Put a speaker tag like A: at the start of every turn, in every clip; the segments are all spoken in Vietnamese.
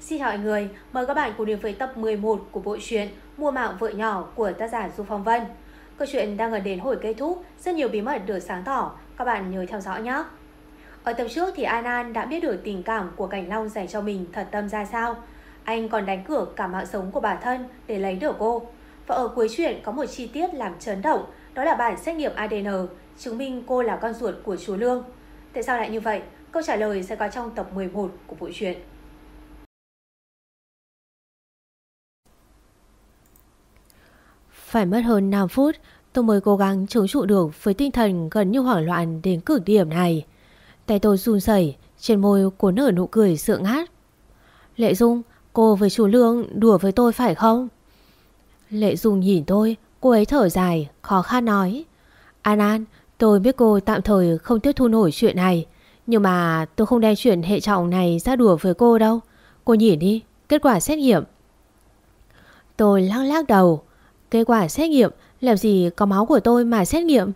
A: Xin chào mọi người, mời các bạn cùng đến với tập 11 của bộ truyện Mua mạng vợ nhỏ của tác giả Du Phong Vân. Câu chuyện đang gần đến hồi kết thúc, rất nhiều bí mật được sáng tỏ, các bạn nhớ theo dõi nhé. Ở tập trước thì An An đã biết được tình cảm của Cảnh Long dành cho mình thật tâm ra sao. Anh còn đánh cược cả mạng sống của bản thân để lấy được cô. Và ở cuối chuyện có một chi tiết làm chấn động, đó là bản xét nghiệm ADN chứng minh cô là con ruột của chú Lương. Tại sao lại như vậy? Câu trả lời sẽ có trong tập 11 của bộ truyện.
B: Phải mất hơn 5 phút, tôi mới cố gắng chống trụ được với tinh thần gần như hoảng loạn đến cực điểm này. Tay tôi run rẩy, trên môi cuốn nở nụ cười sượng hát. Lệ Dung, cô với chú Lương đùa với tôi phải không? Lệ Dung nhìn tôi, cô ấy thở dài, khó khăn nói. An An, tôi biết cô tạm thời không tiếp thu nổi chuyện này, nhưng mà tôi không đem chuyện hệ trọng này ra đùa với cô đâu. Cô nhìn đi, kết quả xét nghiệm. Tôi lắc lắc đầu. Kết quả xét nghiệm làm gì có máu của tôi mà xét nghiệm.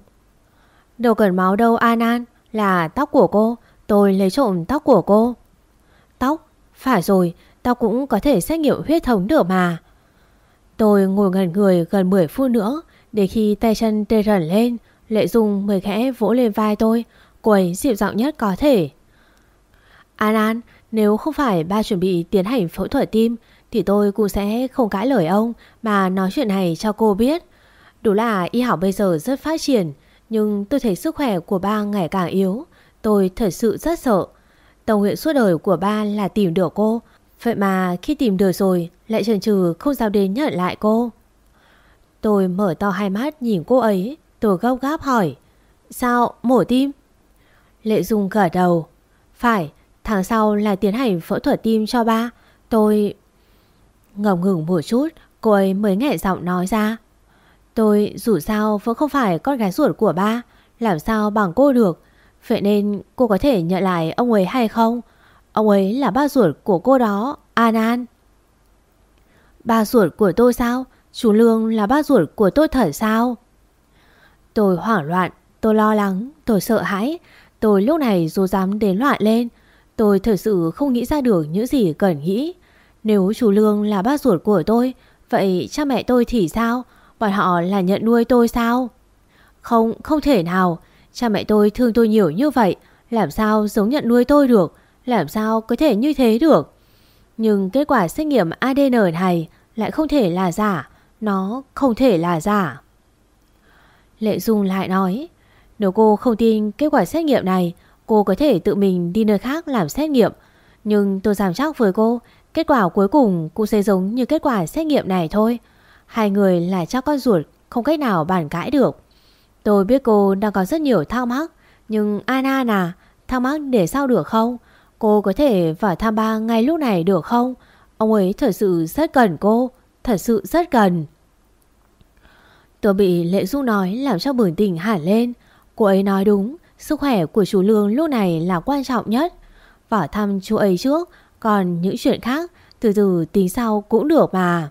B: Đâu cần máu đâu An An, là tóc của cô. Tôi lấy trộm tóc của cô. Tóc? Phải rồi, tao cũng có thể xét nghiệm huyết thống được mà. Tôi ngồi ngẩn người gần 10 phút nữa để khi tay chân tê rẩn lên, Lệ Dung mới khẽ vỗ lên vai tôi, cô ấy dịu giọng nhất có thể. An An, nếu không phải ba chuẩn bị tiến hành phẫu thuật tim thì tôi cũng sẽ không cãi lời ông mà nói chuyện này cho cô biết. Đúng là y học bây giờ rất phát triển nhưng tôi thấy sức khỏe của ba ngày càng yếu. Tôi thật sự rất sợ. Tổng nguyện suốt đời của ba là tìm được cô. Vậy mà khi tìm được rồi lại chần chừ không dám đến nhận lại cô. Tôi mở to hai mắt nhìn cô ấy. Tôi gấp gáp hỏi. Sao mổ tim? Lệ Dung gật đầu. Phải, tháng sau là tiến hành phẫu thuật tim cho ba. Tôi... Ngọc ngừng một chút, cô ấy mới nghẹ giọng nói ra. Tôi dù sao vẫn không phải con gái ruột của ba, làm sao bằng cô được. Vậy nên cô có thể nhận lại ông ấy hay không? Ông ấy là ba ruột của cô đó, An An. Ba ruột của tôi sao? Chú Lương là ba ruột của tôi thật sao? Tôi hoảng loạn, tôi lo lắng, tôi sợ hãi. Tôi lúc này dù dám đến loạn lên. Tôi thật sự không nghĩ ra được những gì cần nghĩ. Nếu chú Lương là ba ruột của tôi, vậy cha mẹ tôi thì sao? Bọn họ là nhận nuôi tôi sao? Không, không thể nào. Cha mẹ tôi thương tôi nhiều như vậy. Làm sao giống nhận nuôi tôi được? Làm sao có thể như thế được? Nhưng kết quả xét nghiệm ADN này lại không thể là giả. Nó không thể là giả. Lệ Dung lại nói Nếu cô không tin kết quả xét nghiệm này Cô có thể tự mình đi nơi khác làm xét nghiệm Nhưng tôi giảm chắc với cô Kết quả cuối cùng cũng sẽ giống như kết quả xét nghiệm này thôi. Hai người là cha con ruột Không cách nào bàn cãi được. Tôi biết cô đang có rất nhiều thắc mắc Nhưng Anna nà, Thắc mắc để sao được không? Cô có thể vào thăm ba ngay lúc này được không? Ông ấy thật sự rất cần cô Thật sự rất cần. Tôi bị Lệ Du nói làm cho bừng tỉnh hẳn lên. Cô ấy nói đúng, sức khỏe của chú Lương lúc này là quan trọng nhất. Vào thăm chú ấy trước, còn những chuyện khác từ từ tính sau cũng được mà.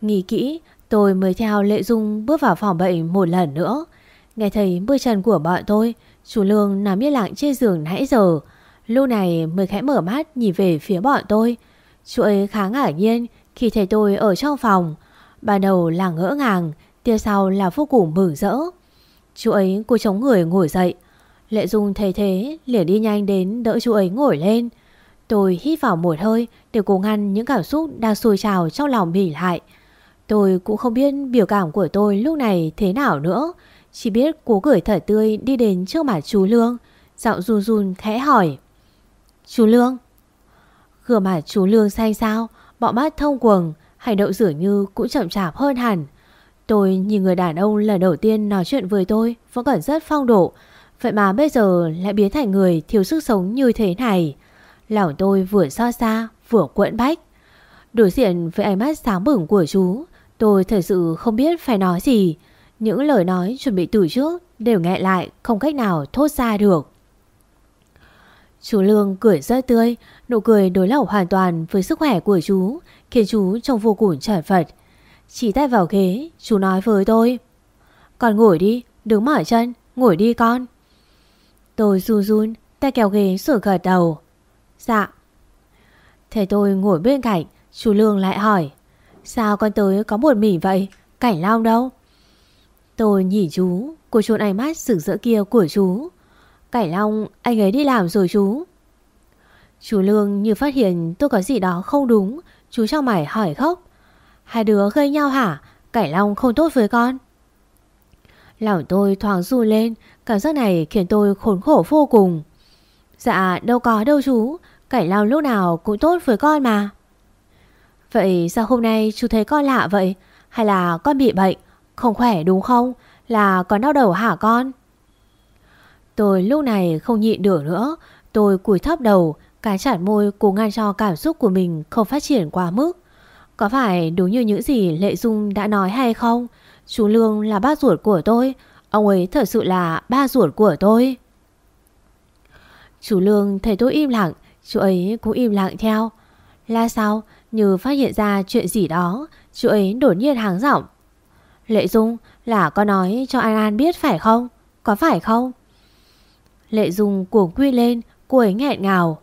B: Nghĩ kỹ, tôi mới theo Lệ Dung bước vào phòng bệnh một lần nữa. Nghe thấy bước chân của bọn tôi, chú Lương nằm yên lặng trên giường nãy giờ. Lúc này mới khẽ mở mắt nhìn về phía bọn tôi. Chú ấy khá ngạc nhiên khi thấy tôi ở trong phòng. Ban đầu là ngỡ ngàng, tia sau là vô cùng mừng rỡ. Chú ấy cô chống người ngồi dậy. Lệ Dung thấy thế, liền đi nhanh đến đỡ chú ấy ngồi lên. Tôi hít vào một hơi để cố ngăn những cảm xúc đang sôi trào trong lòng mình lại. Tôi cũng không biết biểu cảm của tôi lúc này thế nào nữa. Chỉ biết cố cười thở tươi đi đến trước mặt chú Lương. Giọng run run khẽ hỏi. Chú Lương? Gương mặt chú Lương xanh sao, bọn mắt thông quầng, Hành động dường như cũng chậm chạp hơn hẳn Tôi nhìn người đàn ông lần đầu tiên nói chuyện với tôi Vẫn còn rất phong độ Vậy mà bây giờ lại biến thành người thiếu sức sống như thế này Lòng tôi vừa so xa vừa quẫn bách Đối diện với ánh mắt sáng bừng của chú Tôi thật sự không biết phải nói gì Những lời nói chuẩn bị từ trước Đều nghẹn lại không cách nào thốt ra được Chú Lương cười rất tươi Nụ cười đối lập hoàn toàn với sức khỏe của chú khiến chú trông vô cùng trở phật. Chỉ tay vào ghế, chú nói với tôi. Con ngồi đi, đứng mở chân, ngồi đi con. Tôi run run, tay kéo ghế rồi gật đầu. Dạ. Thế tôi ngồi bên cạnh, chú Lương lại hỏi. Sao con tới có một mỉ vậy? Cảnh Long đâu? Tôi nhìn chú, cô trốn ánh mắt sửng rỡ kia của chú. Cảnh Long, anh ấy đi làm rồi chú. Chú Lương như phát hiện tôi có gì đó không đúng, chú trong mày hỏi khóc. Hai đứa gây nhau hả? Cảnh Long không tốt với con. Lòng tôi thoáng run lên, cảm giác này khiến tôi khốn khổ vô cùng. Dạ đâu có đâu chú, Cảnh Long lúc nào cũng tốt với con mà. Vậy sao hôm nay chú thấy con lạ vậy? Hay là con bị bệnh? Không khỏe đúng không? Là con đau đầu hả con? Tôi lúc này không nhịn được nữa. Tôi cúi thấp đầu, cái chặt môi cố ngăn cho cảm xúc của mình không phát triển quá mức. Có phải đúng như những gì Lệ Dung đã nói hay không? Chú Lương là ba ruột của tôi. Ông ấy thật sự là ba ruột của tôi. Chú Lương thấy tôi im lặng, chú ấy cũng im lặng theo. Là sao? Như phát hiện ra chuyện gì đó, chú ấy đột nhiên háng giọng. Lệ Dung là có nói cho An An biết phải không? Có phải không? Lệ Dung cuồng quy lên, cô ấy nghẹn ngào.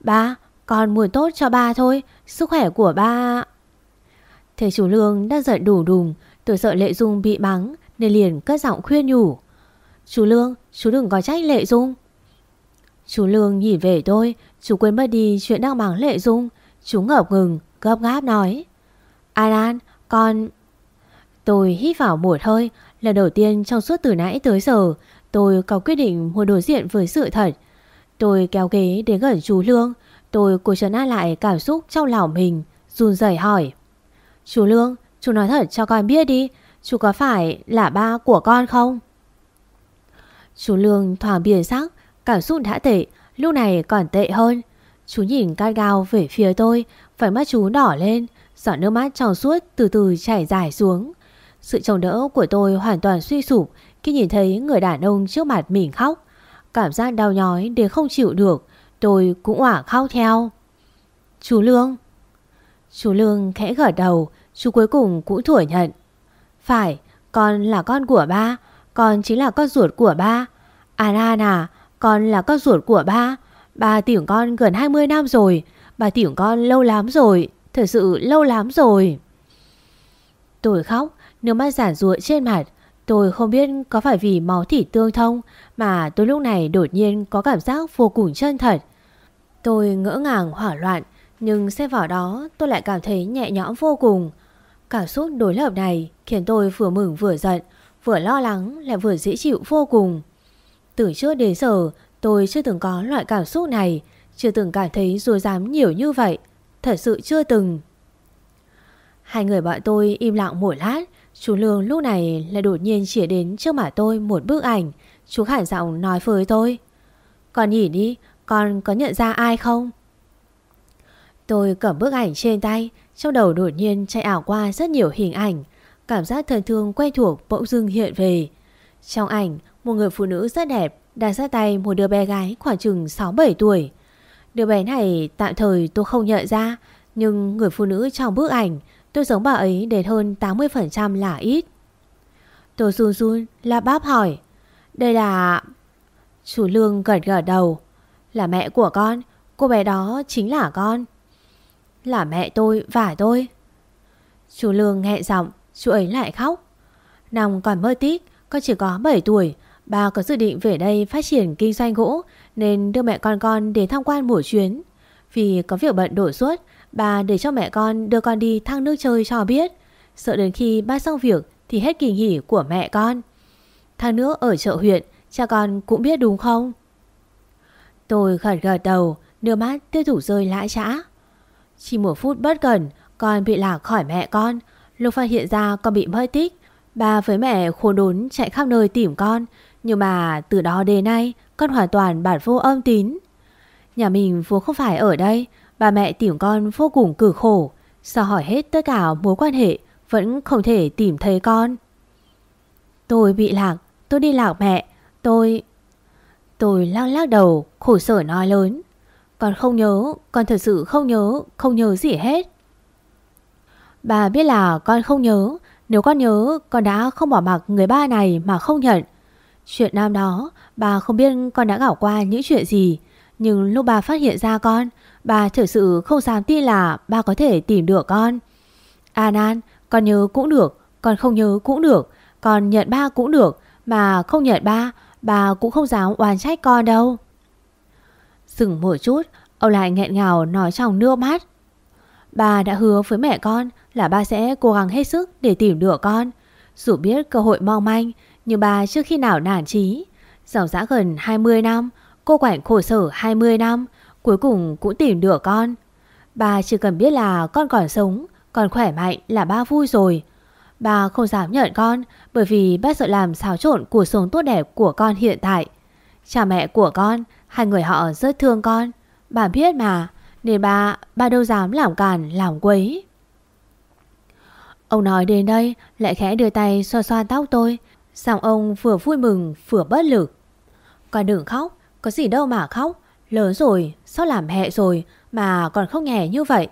B: Ba, con muốn tốt cho ba thôi, sức khỏe của ba... Thầy chủ lương đang giận đủ đùng, tôi sợ Lệ Dung bị mắng nên liền cất giọng khuyên nhủ. Chú Lương, chú đừng có trách Lệ Dung. Chú Lương nhìn về tôi, chú quên mất đi chuyện đang mắng Lệ Dung. Chú ngập ngừng, gấp gáp nói. An An, con... Tôi hít vào một hơi, lần đầu tiên trong suốt từ nãy tới giờ, tôi có quyết định muốn đối diện với sự thật. Tôi kéo ghế đến gần chú Lương, tôi cố trấn an lại cảm xúc trong lòng mình, run rẩy hỏi. Chú Lương, chú nói thật cho con biết đi, chú có phải là ba của con không? Chú Lương thoảng biển sắc, cảm xúc đã tệ, lúc này còn tệ hơn. Chú nhìn cát gao về phía tôi, phải mắt chú đỏ lên, giọt nước mắt tròn suốt từ từ chảy dài xuống. Sự chống đỡ của tôi hoàn toàn suy sụp khi nhìn thấy người đàn ông trước mặt mình khóc. Cảm giác đau nhói để không chịu được, tôi cũng ỏa khóc theo. Chú Lương Chú Lương khẽ gật đầu, chú cuối cùng cũng thừa nhận. Phải, con là con của ba, con chính là con ruột của ba. An An à, con là con ruột của ba. Ba tiểu con gần 20 năm rồi, bà tiểu con lâu lắm rồi, thật sự lâu lắm rồi. Tôi khóc, nước mắt giản ruộng trên mặt. Tôi không biết có phải vì máu thịt tương thông mà tôi lúc này đột nhiên có cảm giác vô cùng chân thật. Tôi ngỡ ngàng hoảng loạn, nhưng xem vào đó tôi lại cảm thấy nhẹ nhõm vô cùng. Cảm xúc đối lập này khiến tôi vừa mừng vừa giận, vừa lo lắng lại vừa dễ chịu vô cùng. Từ trước đến giờ tôi chưa từng có loại cảm xúc này, chưa từng cảm thấy dối dám nhiều như vậy. Thật sự chưa từng. Hai người bọn tôi im lặng một lát, chú Lương lúc này lại đột nhiên chỉ đến trước mặt tôi một bức ảnh. Chú khản giọng nói với tôi. Con nhìn đi, con có nhận ra ai không? Tôi cầm bức ảnh trên tay, trong đầu đột nhiên chạy ảo qua rất nhiều hình ảnh. Cảm giác thân thương quen thuộc bỗng dưng hiện về. Trong ảnh, một người phụ nữ rất đẹp đang ra tay một đứa bé gái khoảng chừng 6-7 tuổi. Đứa bé này tạm thời tôi không nhận ra, nhưng người phụ nữ trong bức ảnh tôi giống bà ấy đến hơn 80% là ít. Tôi run run, là báp hỏi. Đây là... Chú Lương gật gật đầu. Là mẹ của con, cô bé đó chính là con. Là mẹ tôi và tôi. Chú Lương nghẹ giọng, chú ấy lại khóc. Nòng còn mơ tít, con chỉ có 7 tuổi. Bà có dự định về đây phát triển kinh doanh gỗ nên đưa mẹ con con đến tham quan một chuyến. Vì có việc bận đổ suốt, bà để cho mẹ con đưa con đi thăng nước chơi cho biết. Sợ đến khi ba xong việc thì hết kỳ nghỉ của mẹ con. Thang nước ở chợ huyện, cha con cũng biết đúng không? Tôi gật gật đầu, nước mắt tiếp tục rơi lã trã. Chỉ một phút bất cẩn, con bị lạc khỏi mẹ con. Lúc phát hiện ra con bị mất tích, bà với mẹ khốn đốn chạy khắp nơi tìm con. Nhưng mà từ đó đến nay, con hoàn toàn bản vô âm tín. Nhà mình vốn không phải ở đây, bà mẹ tìm con vô cùng cử khổ. Sao hỏi hết tất cả mối quan hệ, vẫn không thể tìm thấy con. Tôi bị lạc, tôi đi lạc mẹ, tôi... Tôi lắc lắc đầu, khổ sở nói lớn. Con không nhớ, con thật sự không nhớ, không nhớ gì hết. Bà biết là con không nhớ, nếu con nhớ con đã không bỏ mặc người ba này mà không nhận. Chuyện năm đó, bà không biết con đã gảo qua những chuyện gì, nhưng lúc bà phát hiện ra con, Bà thực sự không dám tin là ba có thể tìm được con. À, An An, con nhớ cũng được, con không nhớ cũng được, con nhận ba cũng được, mà không nhận ba, bà cũng không dám oan trách con đâu. Dừng một chút, ông lại nghẹn ngào nói trong nước mắt. Bà đã hứa với mẹ con là ba sẽ cố gắng hết sức để tìm được con. Dù biết cơ hội mong manh, nhưng bà chưa khi nào nản chí. Dòng dã gần 20 năm, cô quảnh khổ sở 20 năm, cuối cùng cũng tìm được con. Bà chỉ cần biết là con còn sống, còn khỏe mạnh là ba vui rồi. Bà không dám nhận con bởi vì ba sợ làm xáo trộn cuộc sống tốt đẹp của con hiện tại. Cha mẹ của con, hai người họ rất thương con. Bà biết mà, nên bà bà đâu dám làm càn, làm quấy. Ông nói đến đây, lại khẽ đưa tay xoa xoa tóc tôi. Giọng ông vừa vui mừng, vừa bất lực. Con đừng khóc, có gì đâu mà khóc. Lớn rồi, sao làm mẹ rồi mà còn không nhẹ như vậy.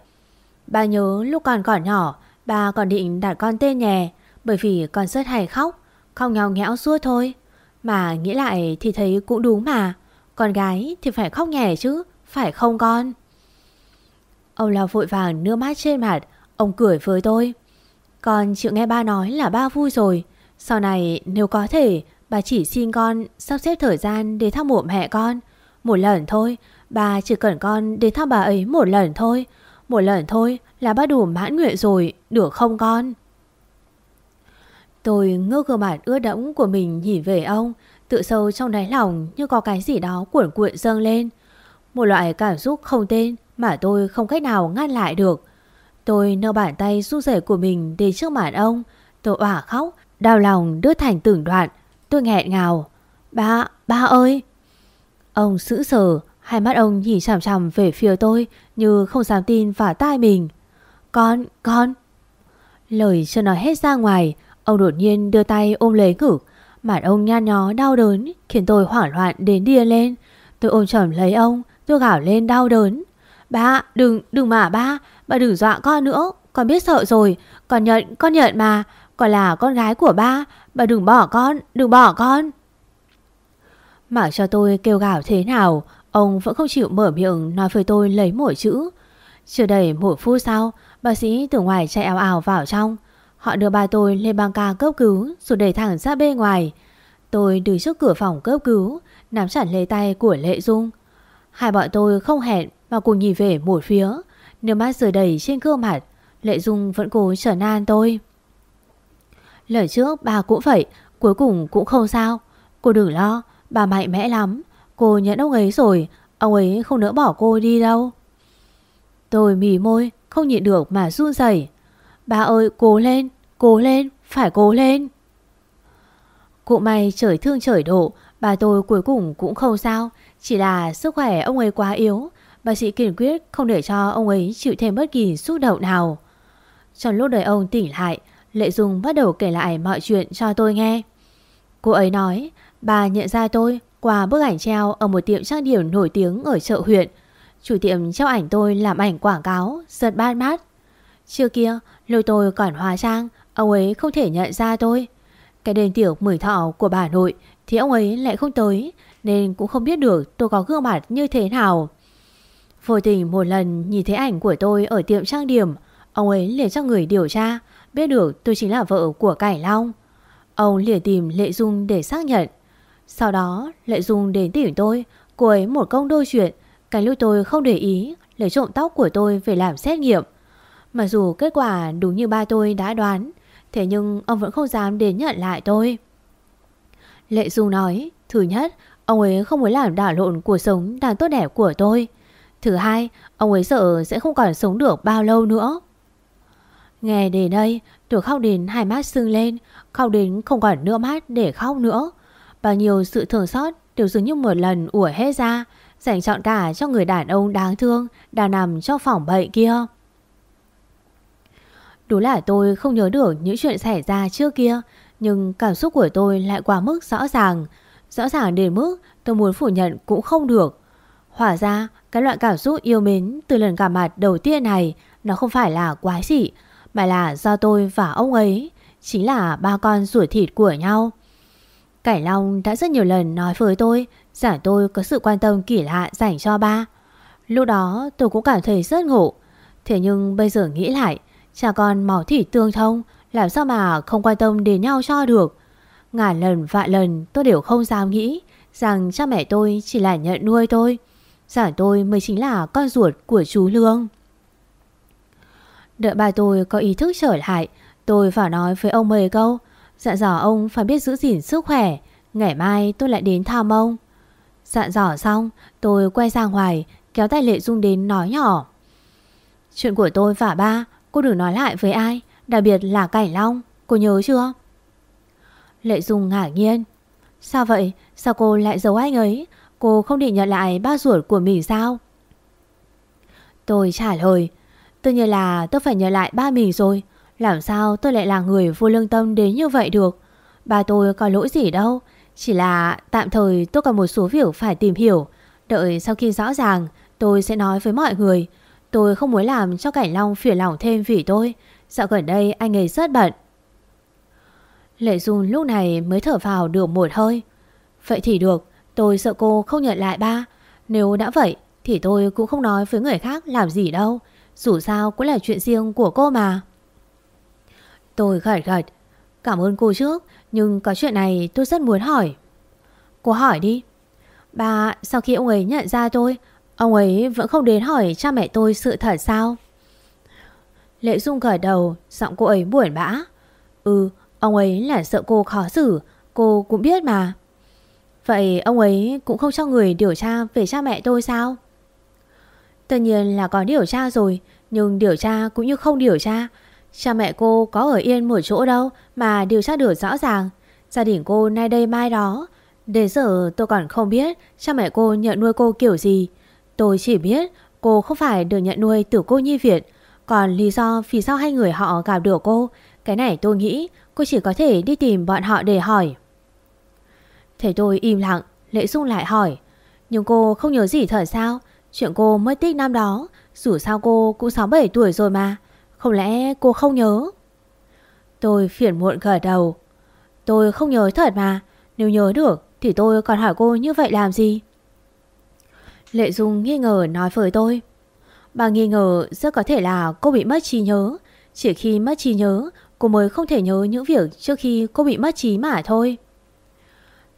B: Ba nhớ lúc con còn nhỏ, ba còn định đặt con tên nhè, bởi vì con rất hay khóc, không nhau nghẽo suốt thôi. Mà nghĩ lại thì thấy cũng đúng mà, con gái thì phải khóc nhè chứ, phải không con? Ông lao vội vàng nước mắt trên mặt, ông cười với tôi. Con chịu nghe ba nói là ba vui rồi, sau này nếu có thể, bà chỉ xin con sắp xếp thời gian để thăm mộ mẹ con. Một lần thôi, bà chỉ cần con đến thăm bà ấy một lần thôi. Một lần thôi là ba đủ mãn nguyện rồi, được không con? Tôi ngước gương mặt ướt đẫm của mình nhìn về ông, tự sâu trong đáy lòng như có cái gì đó cuộn cuộn dâng lên. Một loại cảm xúc không tên mà tôi không cách nào ngăn lại được. Tôi nơ bàn tay run rẩy của mình đến trước mặt ông. Tôi òa khóc, đau lòng đứt thành từng đoạn. Tôi nghẹn ngào. Ba, ba ơi! Ông sững sờ, hai mắt ông nhìn chằm chằm về phía tôi như không dám tin vào tai mình. Con, con! Lời chưa nói hết ra ngoài, ông đột nhiên đưa tay ôm lấy ngực. Mặt ông nhăn nhó đau đớn khiến tôi hoảng loạn đến điên lên. Tôi ôm chầm lấy ông, tôi gào lên đau đớn. Ba, đừng, đừng mà ba, ba đừng dọa con nữa, con biết sợ rồi, con nhận, con nhận mà, còn là con gái của ba, bà đừng bỏ con, đừng bỏ con. Mặc cho tôi kêu gào thế nào, ông vẫn không chịu mở miệng nói với tôi lấy mỗi chữ. Chưa đầy một phút sau, bác sĩ từ ngoài chạy ảo ảo vào trong. Họ đưa ba tôi lên băng ca cấp cứu rồi đẩy thẳng ra bên ngoài. Tôi đứng trước cửa phòng cấp cứu, nắm chặt lấy tay của Lệ Dung. Hai bọn tôi không hẹn mà cùng nhìn về một phía. Nước mắt rơi đầy trên gương mặt, Lệ Dung vẫn cố trở nan tôi. Lời trước bà cũng vậy, cuối cùng cũng không sao. Cô đừng lo, bà mạnh mẽ lắm. Cô nhận ông ấy rồi, ông ấy không nỡ bỏ cô đi đâu. Tôi mỉ môi, không nhịn được mà run rẩy. Bà ơi, cố lên, cố lên, phải cố lên. Cụ may trời thương trời độ, bà tôi cuối cùng cũng không sao. Chỉ là sức khỏe ông ấy quá yếu, bác sĩ kiên quyết không để cho ông ấy chịu thêm bất kỳ xúc động nào. Trong lúc đời ông tỉnh lại, Lệ Dung bắt đầu kể lại mọi chuyện cho tôi nghe. Cô ấy nói, bà nhận ra tôi qua bức ảnh treo ở một tiệm trang điểm nổi tiếng ở chợ huyện. Chủ tiệm treo ảnh tôi làm ảnh quảng cáo, giật bát mát. Trước kia, lôi tôi còn hóa trang, ông ấy không thể nhận ra tôi. Cái đền tiểu mười thọ của bà nội thì ông ấy lại không tới, nên cũng không biết được tôi có gương mặt như thế nào. Vô tình một lần nhìn thấy ảnh của tôi ở tiệm trang điểm, ông ấy liền cho người điều tra, biết được tôi chính là vợ của Cải Long. Ông liền tìm Lệ Dung để xác nhận. Sau đó Lệ Dung đến tìm tôi, cô ấy một công đôi chuyện, cái lúc tôi không để ý, lấy trộm tóc của tôi về làm xét nghiệm. Mặc dù kết quả đúng như ba tôi đã đoán, thế nhưng ông vẫn không dám đến nhận lại tôi. Lệ Dung nói, thứ nhất, ông ấy không muốn làm đảo lộn cuộc sống đang tốt đẹp của tôi. Thứ hai, ông ấy sợ sẽ không còn sống được bao lâu nữa. Nghe đến đây, tôi khóc đến hai mắt sưng lên, khóc đến không còn nữa mắt để khóc nữa. Bao nhiêu sự thương xót đều dường như một lần ủa hết ra, dành chọn cả cho người đàn ông đáng thương đang nằm trong phòng bệnh kia. Đúng là tôi không nhớ được những chuyện xảy ra trước kia, nhưng cảm xúc của tôi lại quá mức rõ ràng. Rõ ràng đến mức tôi muốn phủ nhận cũng không được. Hóa ra, cái loại cảm xúc yêu mến từ lần gặp mặt đầu tiên này nó không phải là quái dị, mà là do tôi và ông ấy chính là ba con ruột thịt của nhau. Cải Long đã rất nhiều lần nói với tôi rằng tôi có sự quan tâm kỳ lạ dành cho ba. Lúc đó tôi cũng cảm thấy rất ngộ. Thế nhưng bây giờ nghĩ lại, cha con máu thịt tương thông, làm sao mà không quan tâm đến nhau cho được. Ngàn lần vạn lần tôi đều không dám nghĩ rằng cha mẹ tôi chỉ là nhận nuôi tôi. Rằng tôi mới chính là con ruột của chú Lương. Đợi bà tôi có ý thức trở lại, tôi phải nói với ông mười câu. Dạ dò ông phải biết giữ gìn sức khỏe, ngày mai tôi lại đến thăm ông. Dạ dò xong, tôi quay ra ngoài, kéo tay Lệ Dung đến nói nhỏ. Chuyện của tôi và ba, cô đừng nói lại với ai, đặc biệt là Cảnh Long, cô nhớ chưa? Lệ Dung ngạc nhiên. Sao vậy? Sao cô lại giấu anh ấy? Cô không định nhận lại ba ruột của mình sao? Tôi trả lời. Tôi như là tôi phải nhờ lại ba mình rồi. Làm sao tôi lại là người vô lương tâm đến như vậy được? Ba tôi có lỗi gì đâu. Chỉ là tạm thời tôi còn một số việc phải tìm hiểu. Đợi sau khi rõ ràng tôi sẽ nói với mọi người. Tôi không muốn làm cho Cảnh Long phiền lòng thêm vì tôi. Dạo gần đây anh ấy rất bận. Lệ Dung lúc này mới thở vào được một hơi. Vậy thì được, tôi sợ cô không nhận lại ba. Nếu đã vậy thì tôi cũng không nói với người khác làm gì đâu. Dù sao cũng là chuyện riêng của cô mà. Tôi gật gật. Cảm ơn cô trước, nhưng có chuyện này tôi rất muốn hỏi. Cô hỏi đi. bà sau khi ông ấy nhận ra tôi, ông ấy vẫn không đến hỏi cha mẹ tôi sự thật sao? Lệ Dung gật đầu, giọng cô ấy buồn bã. Ừ, ông ấy là sợ cô khó xử, cô cũng biết mà. Vậy ông ấy cũng không cho người điều tra về cha mẹ tôi sao? Tất nhiên là có điều tra rồi, nhưng điều tra cũng như không điều tra. Cha mẹ cô có ở yên một chỗ đâu mà điều tra được rõ ràng. Gia đình cô nay đây mai đó. Đến giờ tôi còn không biết cha mẹ cô nhận nuôi cô kiểu gì. Tôi chỉ biết cô không phải được nhận nuôi từ cô Nhi Việt. Còn lý do vì sao hai người họ gặp được cô, cái này tôi nghĩ cô chỉ có thể đi tìm bọn họ để hỏi. Thế tôi im lặng, Lệ Dung lại hỏi. Nhưng cô không nhớ gì thật sao? Chuyện cô mất tích năm đó, dù sao cô cũng 6-7 tuổi rồi mà. Không lẽ cô không nhớ? Tôi phiền muộn gật đầu. Tôi không nhớ thật mà. Nếu nhớ được thì tôi còn hỏi cô như vậy làm gì? Lệ Dung nghi ngờ nói với tôi. Bà nghi ngờ rất có thể là cô bị mất trí nhớ. Chỉ khi mất trí nhớ, cô mới không thể nhớ những việc trước khi cô bị mất trí mà thôi.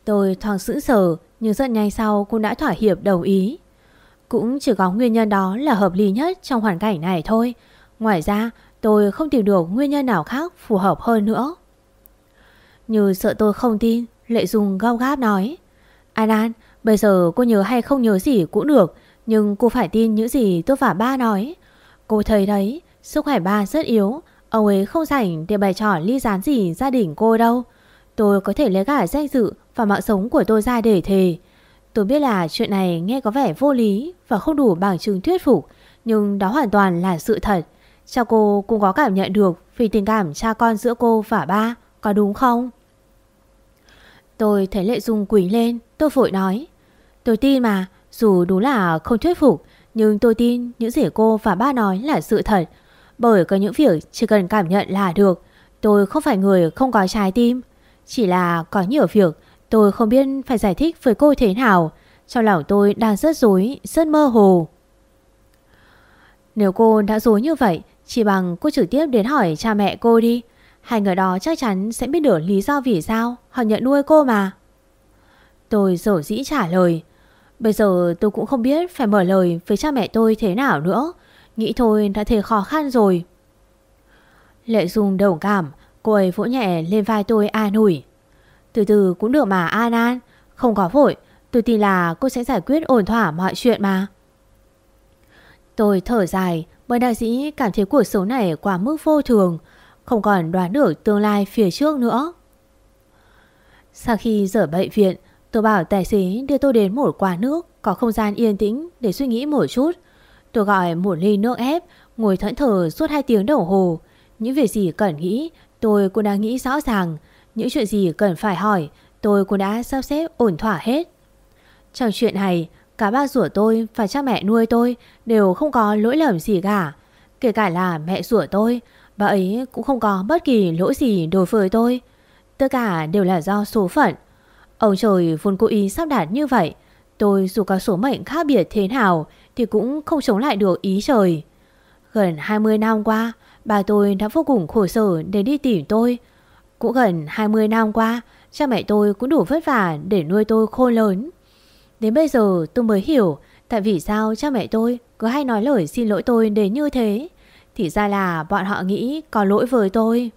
B: Tôi thoáng sững sờ, nhưng rất nhanh sau cô đã thỏa hiệp đồng ý. Cũng chỉ có nguyên nhân đó là hợp lý nhất trong hoàn cảnh này thôi. Ngoài ra, tôi không tìm được nguyên nhân nào khác phù hợp hơn nữa. Như sợ tôi không tin, Lệ Dung gao gáp nói. An An, bây giờ cô nhớ hay không nhớ gì cũng được, nhưng cô phải tin những gì tôi và ba nói. Cô thấy đấy, sức khỏe ba rất yếu, ông ấy không rảnh để bày trò ly gián gì gia đình cô đâu. Tôi có thể lấy cả danh dự và mạng sống của tôi ra để thề. Tôi biết là chuyện này nghe có vẻ vô lý và không đủ bằng chứng thuyết phục, nhưng đó hoàn toàn là sự thật. Cha cô cũng có cảm nhận được vì tình cảm cha con giữa cô và ba, có đúng không? Tôi thấy Lệ Dung quỳ lên, tôi vội nói. Tôi tin mà, dù đúng là không thuyết phục, nhưng tôi tin những gì cô và ba nói là sự thật. Bởi có những việc chỉ cần cảm nhận là được. Tôi không phải người không có trái tim. Chỉ là có nhiều việc tôi không biết phải giải thích với cô thế nào. Trong lòng tôi đang rất rối, rất mơ hồ. Nếu cô đã dối như vậy, chỉ bằng cô trực tiếp đến hỏi cha mẹ cô đi. Hai người đó chắc chắn sẽ biết được lý do vì sao họ nhận nuôi cô mà. Tôi dở dĩ trả lời. Bây giờ tôi cũng không biết phải mở lời với cha mẹ tôi thế nào nữa. Nghĩ thôi đã thấy khó khăn rồi. Lệ Dung đồng cảm, cô ấy vỗ nhẹ lên vai tôi an ủi. Từ từ cũng được mà An An, không có vội, tôi tin là cô sẽ giải quyết ổn thỏa mọi chuyện mà. Tôi thở dài, bởi đại sĩ cảm thấy cuộc sống này quá mức vô thường, không còn đoán được tương lai phía trước nữa. Sau khi rời bệnh viện, tôi bảo tài xế đưa tôi đến một quán nước có không gian yên tĩnh để suy nghĩ một chút. Tôi gọi một ly nước ép, ngồi thẫn thờ suốt 2 tiếng đồng hồ. Những việc gì cần nghĩ, tôi cũng đã nghĩ rõ ràng. Những chuyện gì cần phải hỏi, tôi cũng đã sắp xếp ổn thỏa hết. Trong chuyện này, cả ba rủa tôi và cha mẹ nuôi tôi đều không có lỗi lầm gì cả. Kể cả là mẹ rủa tôi, bà ấy cũng không có bất kỳ lỗi gì đối với tôi. Tất cả đều là do số phận. Ông trời vốn cố ý sắp đặt như vậy. Tôi dù có số mệnh khác biệt thế nào thì cũng không chống lại được ý trời. Gần 20 năm qua, bà tôi đã vô cùng khổ sở để đi tìm tôi. Cũng gần 20 năm qua, cha mẹ tôi cũng đủ vất vả để nuôi tôi khôn lớn. Đến bây giờ tôi mới hiểu tại vì sao cha mẹ tôi cứ hay nói lời xin lỗi tôi đến như thế. Thì ra là bọn họ nghĩ có lỗi với tôi.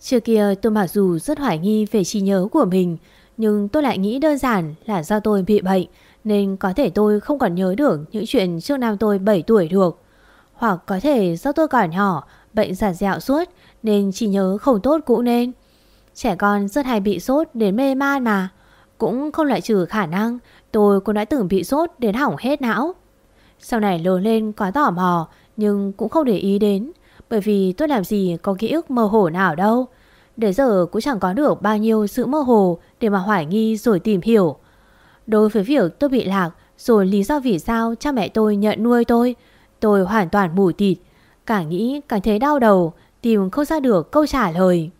B: Trước kia tôi mặc dù rất hoài nghi về trí nhớ của mình, nhưng tôi lại nghĩ đơn giản là do tôi bị bệnh, nên có thể tôi không còn nhớ được những chuyện trước năm tôi 7 tuổi được. Hoặc có thể do tôi còn nhỏ, bệnh giả dẹo suốt, nên chỉ nhớ không tốt cũng nên. Trẻ con rất hay bị sốt đến mê man mà. Cũng không loại trừ khả năng tôi cũng đã từng bị sốt đến hỏng hết não. Sau này lớn lên có tò mò nhưng cũng không để ý đến bởi vì tôi làm gì có ký ức mơ hồ nào đâu. Đến giờ cũng chẳng có được bao nhiêu sự mơ hồ để mà hoài nghi rồi tìm hiểu. Đối với việc tôi bị lạc rồi lý do vì sao cha mẹ tôi nhận nuôi tôi, tôi hoàn toàn mù tịt. Càng nghĩ càng thấy đau đầu, tìm không ra được câu trả lời.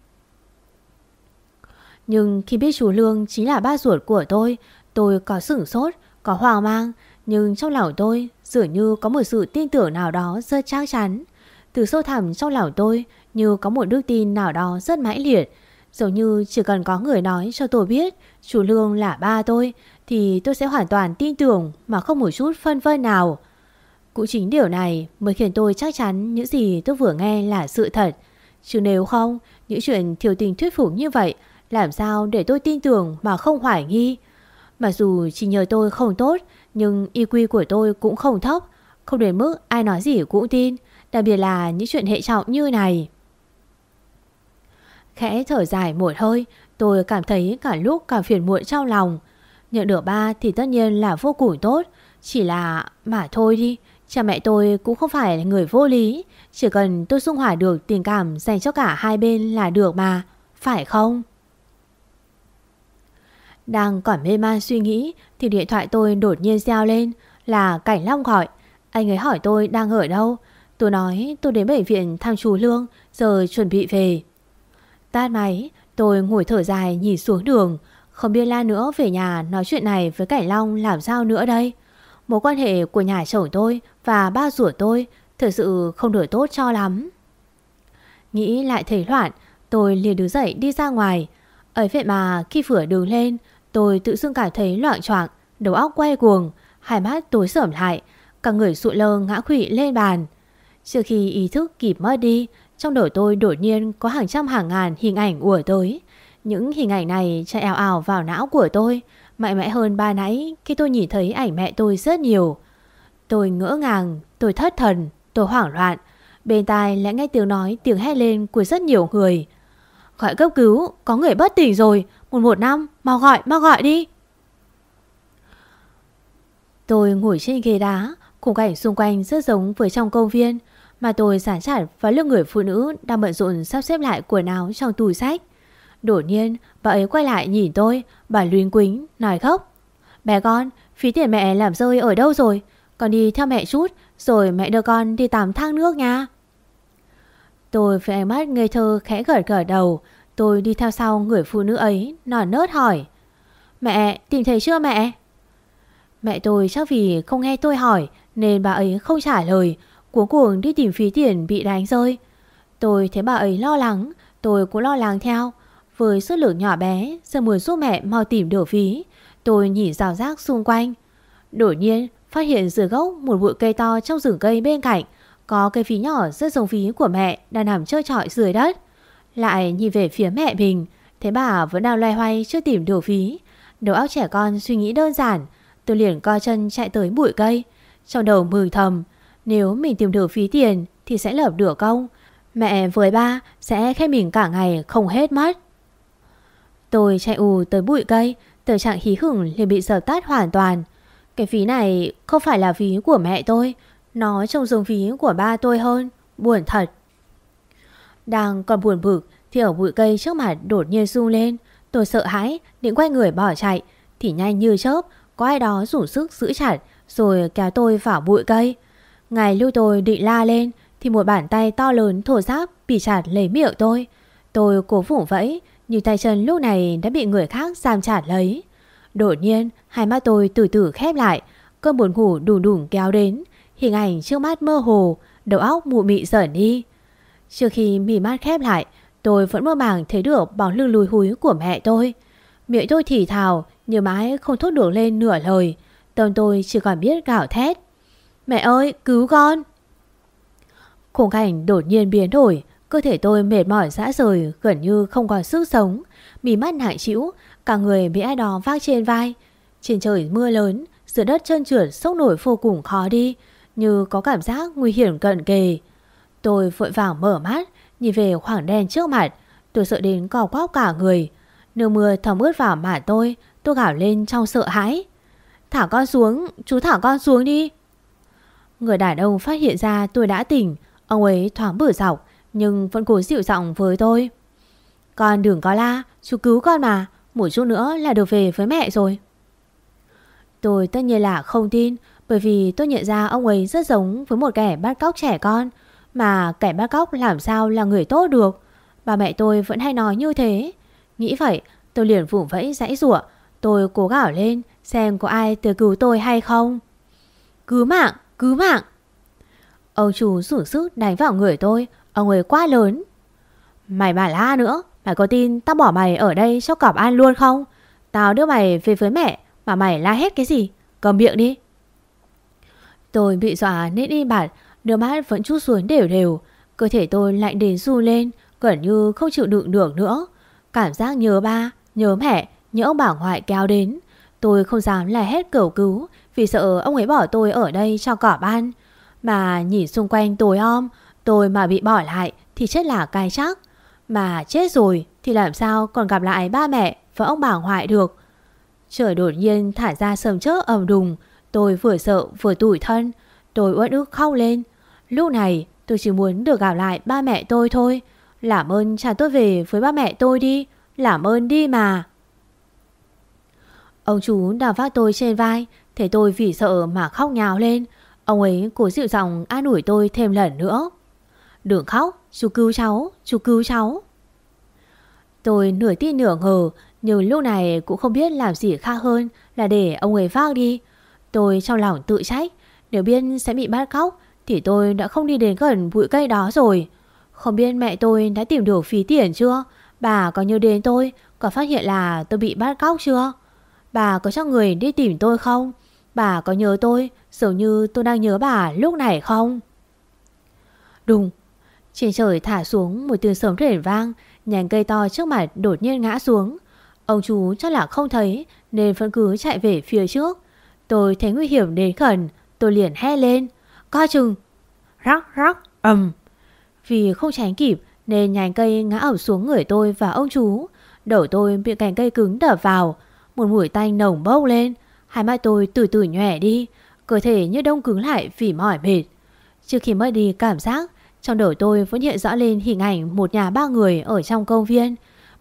B: Nhưng khi biết chú Lương chính là ba ruột của tôi, tôi có sửng sốt, có hoang mang, nhưng trong lòng tôi dường như có một sự tin tưởng nào đó rất chắc chắn. Từ sâu thẳm trong lòng tôi như có một đức tin nào đó rất mãnh liệt. Giống như chỉ cần có người nói cho tôi biết chú Lương là ba tôi thì tôi sẽ hoàn toàn tin tưởng mà không một chút phân vân nào. Cũng chính điều này mới khiến tôi chắc chắn những gì tôi vừa nghe là sự thật. Chứ nếu không, những chuyện thiếu tình thuyết phục như vậy làm sao để tôi tin tưởng mà không hoài nghi. Mặc dù chỉ nhờ tôi không tốt nhưng IQ của tôi cũng không thấp. Không đến mức ai nói gì cũng tin. Đặc biệt là những chuyện hệ trọng như này. Khẽ thở dài một hơi, tôi cảm thấy cả lúc cả phiền muộn trong lòng. Nhận được ba thì tất nhiên là vô cùng tốt, chỉ là mà thôi đi, cha mẹ tôi cũng không phải là người vô lý, chỉ cần tôi dung hòa được tình cảm dành cho cả hai bên là được mà, phải không? Đang còn mê man suy nghĩ thì điện thoại tôi đột nhiên reo lên là Cảnh Long gọi. Anh ấy hỏi tôi đang ở đâu. Tôi nói tôi đến bệnh viện thăm chú Lương giờ chuẩn bị về. Tát máy, tôi ngồi thở dài nhìn xuống đường. Không biết la nữa về nhà nói chuyện này với Cảnh Long làm sao nữa đây. Mối quan hệ của nhà chồng tôi và ba ruột tôi thực sự không được tốt cho lắm. Nghĩ lại thấy loạn, tôi liền đứng dậy đi ra ngoài. Ấy vậy mà khi vừa đường lên, tôi tự dưng cảm thấy loạn choạng, đầu óc quay cuồng, hai mắt tối sởm lại, cả người sụ lơ ngã quỵ lên bàn. Trước khi ý thức kịp mất đi, trong đầu tôi đột nhiên có hàng trăm hàng ngàn hình ảnh ùa tới. Những hình ảnh này chạy ảo ảo vào não của tôi, mạnh mẽ hơn ba nãy khi tôi nhìn thấy ảnh mẹ tôi rất nhiều. Tôi ngỡ ngàng, tôi thất thần, tôi hoảng loạn. Bên tai lại nghe tiếng nói, tiếng hét lên của rất nhiều người. Gọi cấp cứu, có người bất tỉnh rồi, 115, mau gọi, mau gọi đi. Tôi ngồi trên ghế đá, khung cảnh xung quanh rất giống với trong công viên. Mà tôi giản trải vào lưng người phụ nữ đang bận rộn sắp xếp lại quần áo trong tủ sách. Đột nhiên, bà ấy quay lại nhìn tôi, bà luyến quính, nói khóc. Bé con, phí tiền mẹ làm rơi ở đâu rồi? Con đi theo mẹ chút, rồi mẹ đưa con đi tắm thang nước nha. Tôi với ánh mắt ngây thơ khẽ gật gật đầu, tôi đi theo sau người phụ nữ ấy, nòn nớt hỏi. Mẹ, tìm thấy chưa mẹ? Mẹ tôi chắc vì không nghe tôi hỏi nên bà ấy không trả lời, Cuối cùng đi tìm phí tiền bị đánh rơi Tôi thấy bà ấy lo lắng Tôi cũng lo lắng theo với sức lực nhỏ bé Giờ muốn giúp mẹ mau tìm đổ phí. Tôi nhìn rào rác xung quanh. Đột nhiên, phát hiện dưới gốc Một bụi cây to trong rừng cây bên cạnh. Có cây phí nhỏ rất giống phí của mẹ Đang nằm trơ trọi dưới đất. Lại nhìn về phía mẹ mình, Thấy bà vẫn đang loay hoay chưa tìm đổ phí. Đầu óc trẻ con suy nghĩ đơn giản, Tôi liền co chân chạy tới bụi cây. Trong đầu mừng thầm, nếu mình tìm được phí tiền thì sẽ lập được công. Mẹ với ba sẽ khen mình cả ngày không hết mất. Tôi chạy ù tới bụi cây, tình trạng hí hửng liền bị dập tắt hoàn toàn. Cái phí này không phải là phí của mẹ tôi, nó trông giống phí của ba tôi hơn, buồn thật. Đang còn buồn bực thì ở bụi cây trước mặt đột nhiên rung lên. Tôi sợ hãi, định quay người bỏ chạy, thì nhanh như chớp, có ai đó dùng sức giữ chặt rồi kéo tôi vào bụi cây. Ngài lưu tôi định la lên thì một bàn tay to lớn thổ giáp bị chặt lấy miệng tôi. Tôi cố phủ vẫy nhưng tay chân lúc này đã bị người khác giam trả lấy. Đột nhiên hai mắt tôi từ từ khép lại cơn buồn ngủ đùng đùng kéo đến, hình ảnh trước mắt mơ hồ, đầu óc mụ mị dởn đi. Trước khi mì mắt khép lại, tôi vẫn mơ màng thấy được bóng lưng lùi húi của mẹ tôi. Miệng tôi thì thào, nhưng mãi không thốt được lên nửa lời. Tâm tôi chỉ còn biết gạo thét. Mẹ ơi, cứu con! Khung cảnh đột nhiên biến đổi, cơ thể tôi mệt mỏi dã rời, gần như không còn sức sống. Mì mắt nại chịu, cả người bị ai đó vác trên vai. Trên trời mưa lớn, giữa đất trơn trượt sốc nổi vô cùng khó đi, như có cảm giác nguy hiểm cận kề. Tôi vội vàng mở mắt, nhìn về khoảng đen trước mặt, tôi sợ đến cò quóc cả người. Nước mưa thấm ướt vào mặt tôi, tôi gào lên trong sợ hãi. Thả con xuống, chú thả con xuống đi. Người đàn ông phát hiện ra tôi đã tỉnh, ông ấy thoáng bử dọc, nhưng vẫn cố dịu giọng với tôi. Con đừng có la, chú cứu con mà, một chút nữa là được về với mẹ rồi. Tôi tất nhiên là không tin, bởi vì tôi nhận ra ông ấy rất giống với một kẻ bắt cóc trẻ con, mà kẻ bắt cóc làm sao là người tốt được. Bà mẹ tôi vẫn hay nói như thế. Nghĩ vậy, tôi liền vùng vẫy dãy rủa Tôi cố gào lên xem có ai tới cứu tôi hay không. Cứu mạng, cứu mạng. Ông chủ rủ sức đánh vào người tôi, ông ấy quá lớn. Mày mà la nữa, mày có tin tao bỏ mày ở đây cho cọp ăn luôn không? Tao đưa mày về với mẹ mà mày la hết cái gì? Cầm miệng đi. Tôi bị dọa nên đi bạt, Đôi mắt vẫn chút xuống đều đều. Cơ thể tôi lạnh đến ru lên, gần như không chịu đựng được nữa. Cảm giác nhớ ba, nhớ mẹ, nhớ ông bà ngoại kéo đến. Tôi không dám là hết cầu cứu vì sợ ông ấy bỏ tôi ở đây cho cỏ ban. Mà nhìn xung quanh tối om, tôi mà bị bỏ lại thì chết là cái chắc. Mà chết rồi thì làm sao còn gặp lại ba mẹ và ông bà ngoại được. Trời đột nhiên thả ra sầm chớp ầm đùng, tôi vừa sợ vừa tủi thân. Tôi uất ức khóc lên. Lúc này tôi chỉ muốn được gặp lại ba mẹ tôi thôi. Làm ơn trả tôi về với ba mẹ tôi đi. Làm ơn đi mà. Ông chú đào vác tôi trên vai, thấy tôi vì sợ mà khóc nhào lên. Ông ấy cố dịu giọng an ủi tôi thêm lần nữa. Đừng khóc, chú cứu cháu, chú cứu cháu. Tôi nửa tin nửa ngờ, nhưng lúc này cũng không biết làm gì khác hơn là để ông ấy vác đi. Tôi trong lòng tự trách, nếu biết sẽ bị bắt cóc thì tôi đã không đi đến gần bụi cây đó rồi. Không biết mẹ tôi đã tìm được phí tiền chưa? Bà có nhớ đến tôi, có phát hiện là tôi bị bắt cóc chưa? Bà có cho người đi tìm tôi không? Bà có nhớ tôi dường như tôi đang nhớ bà lúc này không? Đùng, trên trời thả xuống một tiếng sớm rền vang, nhành cây to trước mặt đột nhiên ngã xuống. Ông chú chắc là không thấy nên vẫn cứ chạy về phía trước. Tôi thấy nguy hiểm đến gần, tôi liền hét lên. Coi chừng! Rắc rắc ầm! Vì không tránh kịp nên nhành cây ngã ẩm xuống người tôi và ông chú. Đầu tôi bị cành cây cứng đập vào. Một mũi tanh nồng bốc lên. Hai mắt tôi từ từ nhòe đi. Cơ thể như đông cứng lại vì mỏi mệt. Trước khi mất đi cảm giác, trong đầu tôi vẫn hiện rõ lên hình ảnh một nhà ba người ở trong công viên.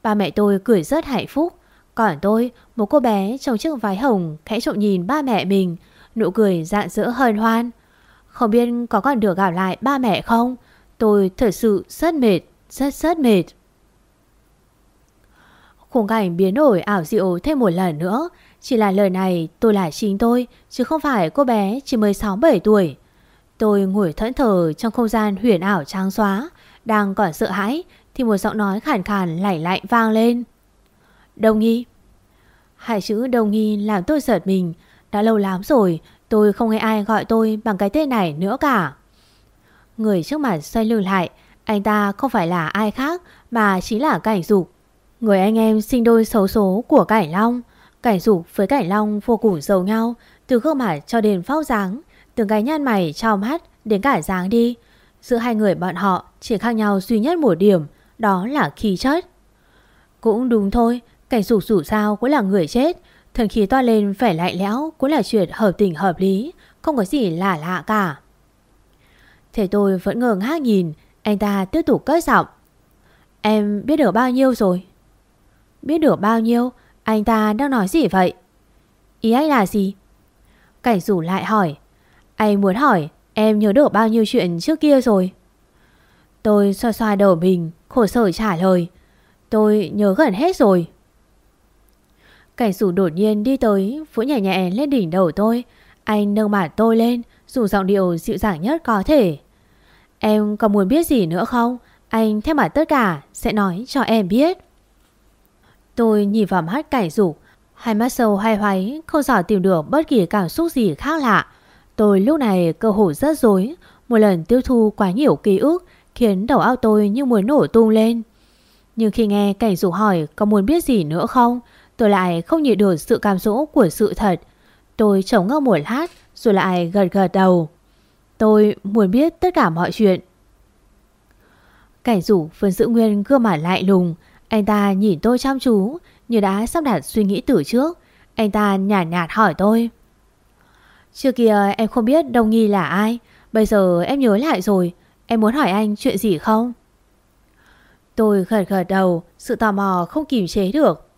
B: Ba mẹ tôi cười rất hạnh phúc. Còn tôi, một cô bé trong chiếc váy hồng khẽ trộm nhìn ba mẹ mình, nụ cười rạng rỡ hân hoan. Không biết có còn được gặp lại ba mẹ không? Tôi thật sự rất mệt, rất rất mệt. Khung cảnh biến đổi ảo diệu thêm một lần nữa. Chỉ là lời này tôi là chính tôi, chứ không phải cô bé chỉ mới 6-7 tuổi. Tôi ngồi thẫn thờ trong không gian huyền ảo trang xóa, đang còn sợ hãi thì một giọng nói khàn khàn lạnh lạnh vang lên. đồng nghi. Hai chữ đồng nghi làm tôi giật mình. Đã lâu lắm rồi tôi không nghe ai gọi tôi bằng cái tên này nữa cả. Người trước mặt xoay lưng lại, anh ta không phải là ai khác mà chính là Cảnh Dục. Người anh em sinh đôi xấu số của Cảnh Long. Cảnh Dục với Cảnh Long vô cùng giàu nhau, từ gương mặt cho đến phao dáng, từng cái nhăn mày trong mắt đến cả dáng đi. Giữa hai người bọn họ chỉ khác nhau duy nhất một điểm, đó là khí chất. Cũng đúng thôi, cảnh dục rủ sao cũng là người chết, thần khí to lên phải lạnh lẽo cũng là chuyện hợp tình hợp lý, không có gì lạ lạ cả. Thế tôi vẫn ngờ ngác nhìn, anh ta tiếp tục cất giọng. Em biết được bao nhiêu rồi? Biết được bao nhiêu? Anh ta đang nói gì vậy? Ý anh là gì? Cảnh rủ lại hỏi. Anh muốn hỏi em nhớ được bao nhiêu chuyện trước kia rồi? Tôi xoa xoa đầu mình, khổ sở trả lời. Tôi nhớ gần hết rồi. Cảnh sủ đột nhiên đi tới, vỗ nhẹ nhẹ lên đỉnh đầu tôi. Anh nâng mặt tôi lên Dùng giọng điệu dịu dàng nhất có thể Em có muốn biết gì nữa không Anh theo mặt tất cả Sẽ nói cho em biết Tôi nhìn vào mắt cảnh dục Hai mắt sâu hay hoáy Không dò tìm được bất kỳ cảm xúc gì khác lạ Tôi lúc này cơ hội rất dối Một lần tiêu thu quá nhiều ký ức Khiến đầu óc tôi như muốn nổ tung lên. Nhưng khi nghe cảnh dục hỏi Có muốn biết gì nữa không Tôi lại không nhịn được sự cam dỗ của sự thật. Tôi chống ngơ một lát Rồi lại gật gật đầu. Tôi muốn biết tất cả mọi chuyện. Cảnh rủ vẫn giữ nguyên gương mặt lại lùng. Anh ta nhìn tôi chăm chú Như đã sắp đặt suy nghĩ từ trước. Anh ta nhàn nhạt, nhạt hỏi tôi. Trước kia, em không biết Đông Nghi là ai. Bây giờ em nhớ lại rồi. Em muốn hỏi anh chuyện gì không? Tôi gật gật đầu, Sự tò mò không kìm chế được.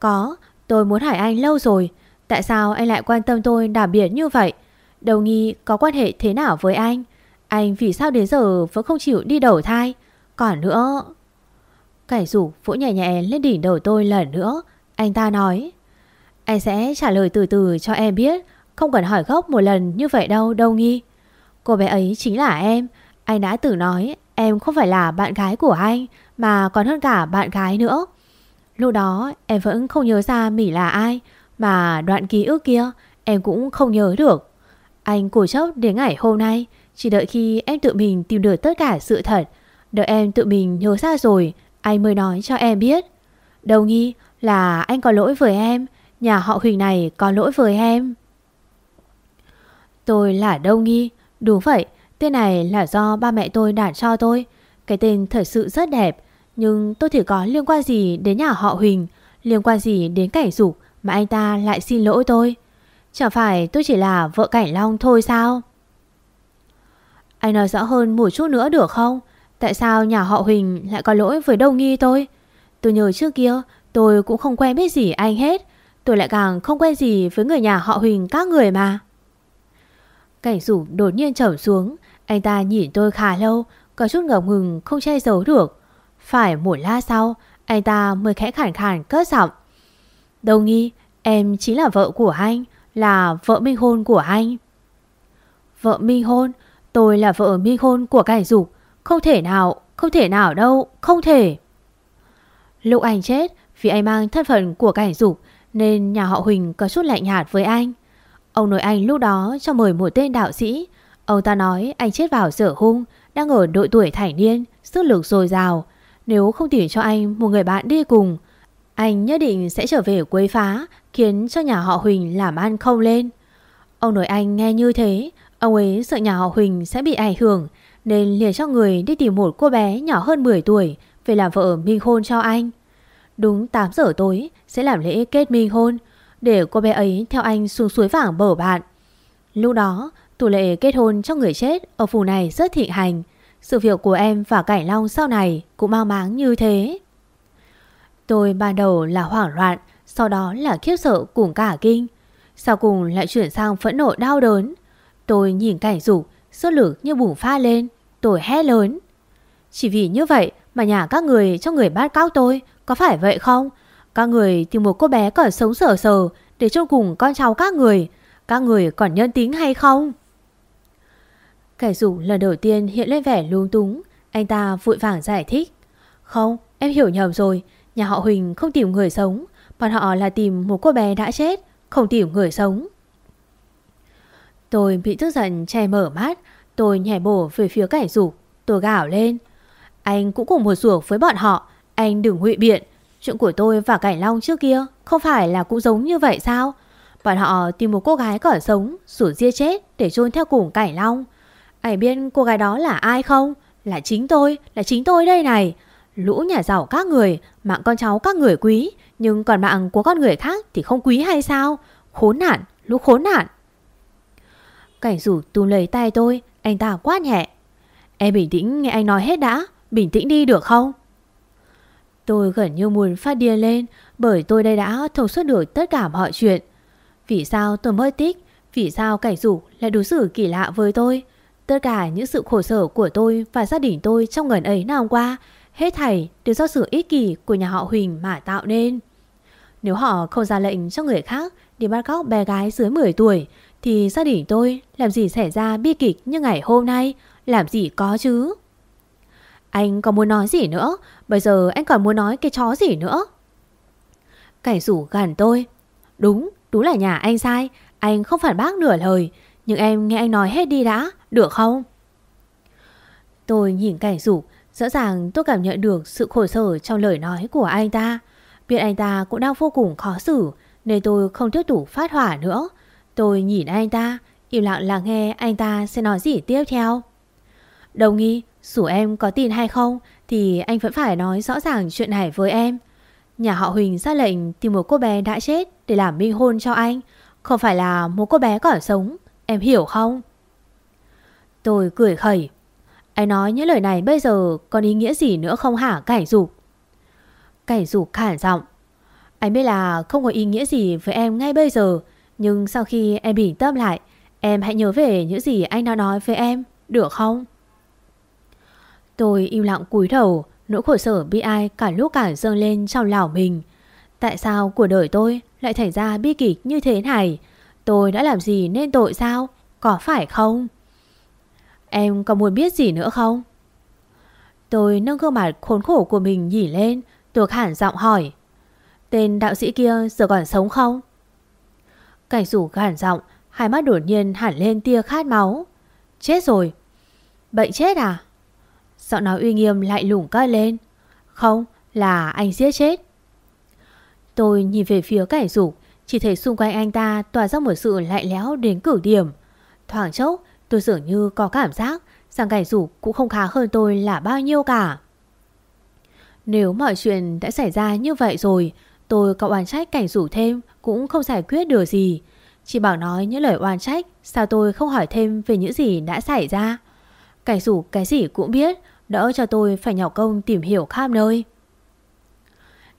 B: Có, Tôi muốn hỏi anh lâu rồi. Tại sao anh lại quan tâm tôi đặc biệt như vậy? Đồng nghi có quan hệ thế nào với anh? Anh vì sao đến giờ vẫn không chịu đi đầu thai? Còn nữa Cảnh rủ vỗ nhẹ nhẹ lên đỉnh đầu tôi lần nữa. Anh ta nói, Anh sẽ trả lời từ từ cho em biết không cần hỏi gốc một lần như vậy đâu Đâu nghi. Cô bé ấy chính là em. Anh đã từng nói em không phải là bạn gái của anh, Mà còn hơn cả bạn gái nữa. Lúc đó, em vẫn không nhớ ra Mỹ là ai, Mà đoạn ký ức kia em cũng không nhớ được. Anh cổ chốc đến ngày hôm nay, Chỉ đợi khi em tự mình tìm được tất cả sự thật. Đợi em tự mình nhớ ra rồi, Anh mới nói cho em biết. Đâu nghi là anh có lỗi với em, Nhà họ Huỳnh này có lỗi với em. Tôi là Đâu Nghi? Đúng vậy, Tên này là do ba mẹ tôi đặt cho tôi. Cái tên thật sự rất đẹp, Nhưng tôi thì có liên quan gì đến nhà họ Huỳnh, Liên quan gì đến cảnh dục Mà anh ta lại xin lỗi tôi? Chẳng phải tôi chỉ là vợ cảnh long thôi sao? Anh nói rõ hơn một chút nữa được không? Tại sao nhà họ Huỳnh lại có lỗi với Đông Nghi tôi? Tôi nhớ trước kia, Tôi cũng không quen biết gì anh hết. Tôi lại càng không quen gì với người nhà họ Huỳnh các người mà. Cảnh rủ đột nhiên trầm xuống. Anh ta nhìn tôi khá lâu, Có chút ngập ngừng, không che giấu được. Phải một lát sau, Anh ta mới khẽ khản khản cất giọng. Đồng nghi Em chính là vợ của anh, Là vợ minh hôn của anh. Vợ minh hôn? Tôi là vợ minh hôn của cảnh dục Không thể nào, Không thể nào đâu, Không thể. Lúc anh chết, Vì anh mang thân phận của cảnh dục Nên nhà họ Huỳnh có chút lạnh nhạt với anh. Ông nội anh lúc đó cho mời một tên đạo sĩ. Ông ta nói anh chết vào sở hung, Đang ở độ tuổi thành niên, Sức lực dồi dào. Nếu không tìm cho anh một người bạn đi cùng, Anh nhất định sẽ trở về quấy phá, Khiến cho nhà họ Huỳnh làm ăn không lên. Ông nội anh nghe như thế, Ông ấy sợ nhà họ Huỳnh sẽ bị ảnh hưởng, Nên liền cho người đi tìm một cô bé nhỏ hơn 10 tuổi Về làm vợ minh hôn cho anh. Đúng 8 giờ tối, sẽ làm lễ kết minh hôn để cô bé ấy theo anh xuống suối vàng bờ bạn. Lúc đó, tù lệ kết hôn cho người chết ở phủ này rất thịnh hành. Sự việc của em và Cảnh Long sau này cũng mang máng như thế. Tôi ban đầu là hoảng loạn, sau đó là khiếp sợ cùng cả kinh. Sau cùng lại chuyển sang phẫn nộ đau đớn. Tôi nhìn cảnh dục, sức lực như bùng pha lên. Tôi hét lớn. Chỉ vì như vậy mà nhà các người cho người bắt cóc tôi, có phải vậy không? Các người tìm một cô bé còn sống sờ sờ để chôn cùng con cháu các người. Các người còn nhân tính hay không? Kẻ rủ lần đầu tiên hiện lên vẻ lung túng. Anh ta vội vàng giải thích. Không, em hiểu nhầm rồi. Nhà họ Huỳnh không tìm người sống. Bọn họ là tìm một cô bé đã chết, không tìm người sống. Tôi bị tức giận che mở mắt. Tôi nhảy bổ về phía kẻ rủ. Tôi gào lên. Anh cũng cùng một ruột với bọn họ. Anh đừng ngụy biện. Chuyện của tôi và Cảnh Long trước kia không phải là cũng giống như vậy sao? Bọn họ tìm một cô gái còn sống Rủ ria chết để chôn theo cùng Cảnh Long Ai biết cô gái đó là ai không? Là chính tôi, là chính tôi đây này Lũ nhà giàu các người Mạng con cháu các người quý Nhưng còn mạng của con người khác thì không quý hay sao? Khốn nạn, lũ khốn nạn Cảnh rủ tu lấy tay tôi Anh ta quát nhẹ Em bình tĩnh nghe anh nói hết đã Bình tĩnh đi được không? Tôi gần như muốn phát điên lên bởi tôi đây đã thông suốt được tất cả mọi chuyện. Vì sao tôi mới tích? Vì sao cảnh rủ lại đối xử kỳ lạ với tôi? Tất cả những sự khổ sở của tôi và gia đình tôi trong gần ấy năm qua, hết thảy đều do sự ích kỷ của nhà họ Huỳnh mà tạo nên. Nếu họ không ra lệnh cho người khác để bắt cóc bé gái dưới 10 tuổi, Thì gia đình tôi làm gì xảy ra bi kịch như ngày hôm nay Làm gì có chứ anh còn muốn nói gì nữa? Bây giờ anh còn muốn nói cái chó gì nữa? Cảnh rủ gần tôi. Đúng, đúng là nhà anh sai. Anh không phản bác nửa lời. Nhưng em nghe anh nói hết đi đã. Được không? Tôi nhìn cảnh rủ. Rõ ràng tôi cảm nhận được sự khổ sở trong lời nói của anh ta. Biết anh ta cũng đang vô cùng khó xử Nên tôi không tiếp tục phát hỏa nữa. Tôi nhìn anh ta Im lặng lắng nghe anh ta sẽ nói gì tiếp theo. Đồng nghi dù em có tin hay không Thì anh vẫn phải nói rõ ràng chuyện này với em. Nhà họ Huỳnh ra lệnh tìm một cô bé đã chết Để làm minh hôn cho anh. Không phải là một cô bé còn sống, Em hiểu không? Tôi cười khẩy. Anh nói những lời này bây giờ Còn ý nghĩa gì nữa không hả, cảnh dục? Cảnh dục khản giọng. Anh biết là không có ý nghĩa gì với em ngay bây giờ, Nhưng sau khi em bình tâm lại, Em hãy nhớ về những gì anh đã nói với em, Được không? Tôi im lặng cúi đầu, Nỗi khổ sở bi ai cả lúc cả dâng lên trong lòng mình. Tại sao cuộc đời tôi lại thành ra bi kịch như thế này? Tôi đã làm gì nên tội sao? Có phải không? Em có muốn biết gì nữa không? Tôi nâng gương mặt khốn khổ của mình nhìn lên tuột hẳn giọng hỏi. Tên đạo sĩ kia giờ còn sống không? Cảnh rủ gàn giọng, Hai mắt đột nhiên hẳn lên tia khát máu. Chết rồi. Bệnh chết à? Giọng nói uy nghiêm lại lủng cất lên. Không, là anh giết chết. Tôi nhìn về phía cảnh dục Chỉ thấy xung quanh anh ta tỏa ra một sự lạnh lẽo đến cử điểm. Thoảng chốc, tôi dường như có cảm giác Rằng cảnh dục cũng không khá hơn tôi là bao nhiêu cả. Nếu mọi chuyện đã xảy ra như vậy rồi, Tôi có oan trách cảnh rủ thêm Cũng không giải quyết được gì. Chỉ bảo nói những lời oan trách, Sao tôi không hỏi thêm về những gì đã xảy ra. Cảnh rủ cái gì cũng biết Đỡ cho tôi phải nhỏ công tìm hiểu khắp nơi.